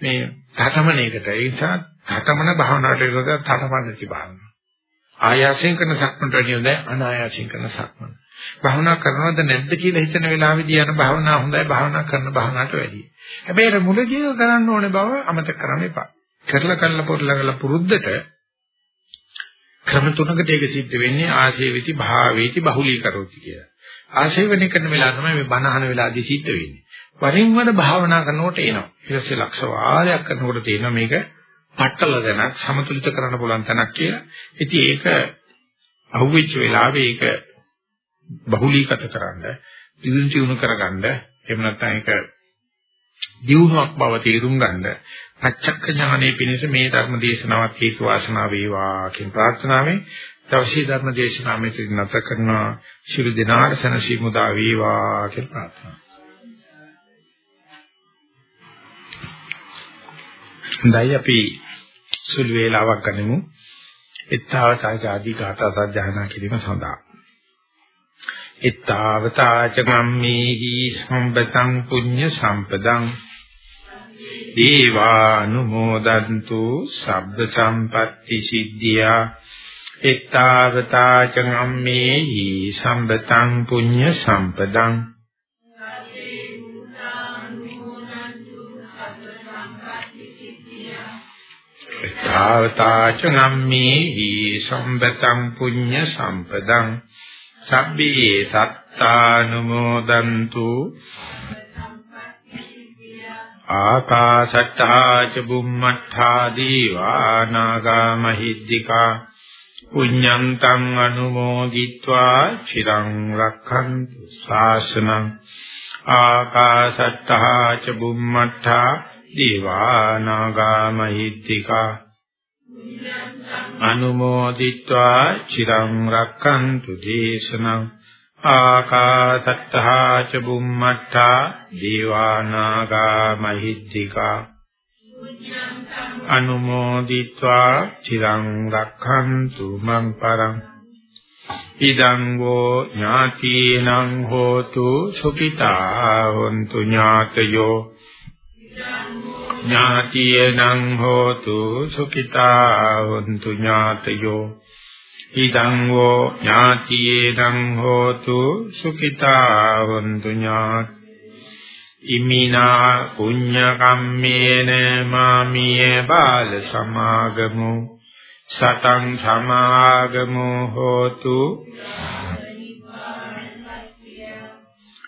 මේ ධතමනයකට ඒ නිසා ධතමන භාවනාවට විරුද්ධව ධතමනති භාවනාව ආයාසයෙන් කරන සක්මන්ට වැඩිය හොඳයි අනායාසයෙන් කරන සක්මන. භාවනා කරනවද නැද්ද කියලා හිතන වෙලාවෙදී යන භාවනා හොඳයි භාවනා කරන භාවනාවට වැඩිය. හැබැයි මුලදී කරන්න ඕනේ බව අමතක කරන්න එපා. කරලා කරලා පොරලා කරලා පුරුද්දට ක්‍රම තුනකට ඒක සිද්ධ වෙන්නේ ආශේවිති භාවේති බහුලීකරෝති කියලා. ආශේවණය කරන වෙලාව තමයි මේ බණ අහන වෙලාවදී සිද්ධ වෙන්නේ. වරින් වර භාවනා කරනකොට එනවා. ඊට පස්සේ ලක්ෂ වාරයක් කරනකොට තේරෙනවා මේක පట్టල දැනක් සමතුලිත කරන්න පුළුවන් තැනක් කියලා. ඉතින් ඒක අහුවෙච්ච වෙලාවේ ඒක බහුලීගත කරන්න, දියුණු දියුණු කරගන්න, එහෙම නැත්නම් ඒක දියුණුවක් බව තේරුම් ගන්න පච්චක්ක ඥානයේ පිණිස මේ ධර්ම දේශනාවත් හේතු වාසනා වේවා කියන ප්‍රාර්ථනාවෙන් දවසේ ධර්ම දේශනාව මෙතන නැත කරනවා ශිරු දිනාට සනසි මුදා වේවා කියලා ප්‍රාර්ථනා. හොඳයි අපි සුළු වේලාවක් ගනිමු. එත්තාවතාචාදී ගාථා සජ්ජායනා කිරීම සඳහා. එත්තාවතාච ගම්මේහි සම්පතං පුඤ්ඤ සම්පදං දේවානුමෝදන්තු සබ්බ සම්පatti සිද්ධියා එත්තාවතාච ගම්මේහි සම්පතං පුඤ්ඤ ධාවතාච නම්මේ හි සම්බතං පුඤ්ඤ සම්පදං සබ්බේ සත්තානුමෝදන්තු ආකාශට්ටා ච බුම්මට්ටා දීවානාගා මහිද්దికා පුඤ්ඤන්තං අනුමෝදිත්වා චිරං රක්ඛන්තු ශාසනං ආකාශට්ටා ච බුම්මට්ටා දීවානාගා මහිද්దికා අනුමෝදිත්වා චිරං රක්칸තු දේශනං ආකාසත්තා ච බුම්මත්තා දීවානාගා මහිත්‍තිකා අනුමෝදිත්වා චිරං රක්ඛන්තු මං පරං ඉදං වූ ඥාතිනං හෝතු සුඛිතා හොන්තු ඥාතයෝ ඉදං ඥාතියනං හෝතු සුඛිතා වന്തു ඥාතයෝ ඉදං වෝ ඥාතියේනං හෝතු සුඛිතා වന്തു ඥාත ඉමිනා පුඤ්ඤ කම්මේන මාමිය බාල සමාගමෝ සතං සමාගමෝ හෝතු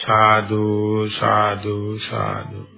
සාදු සාදු සාදු.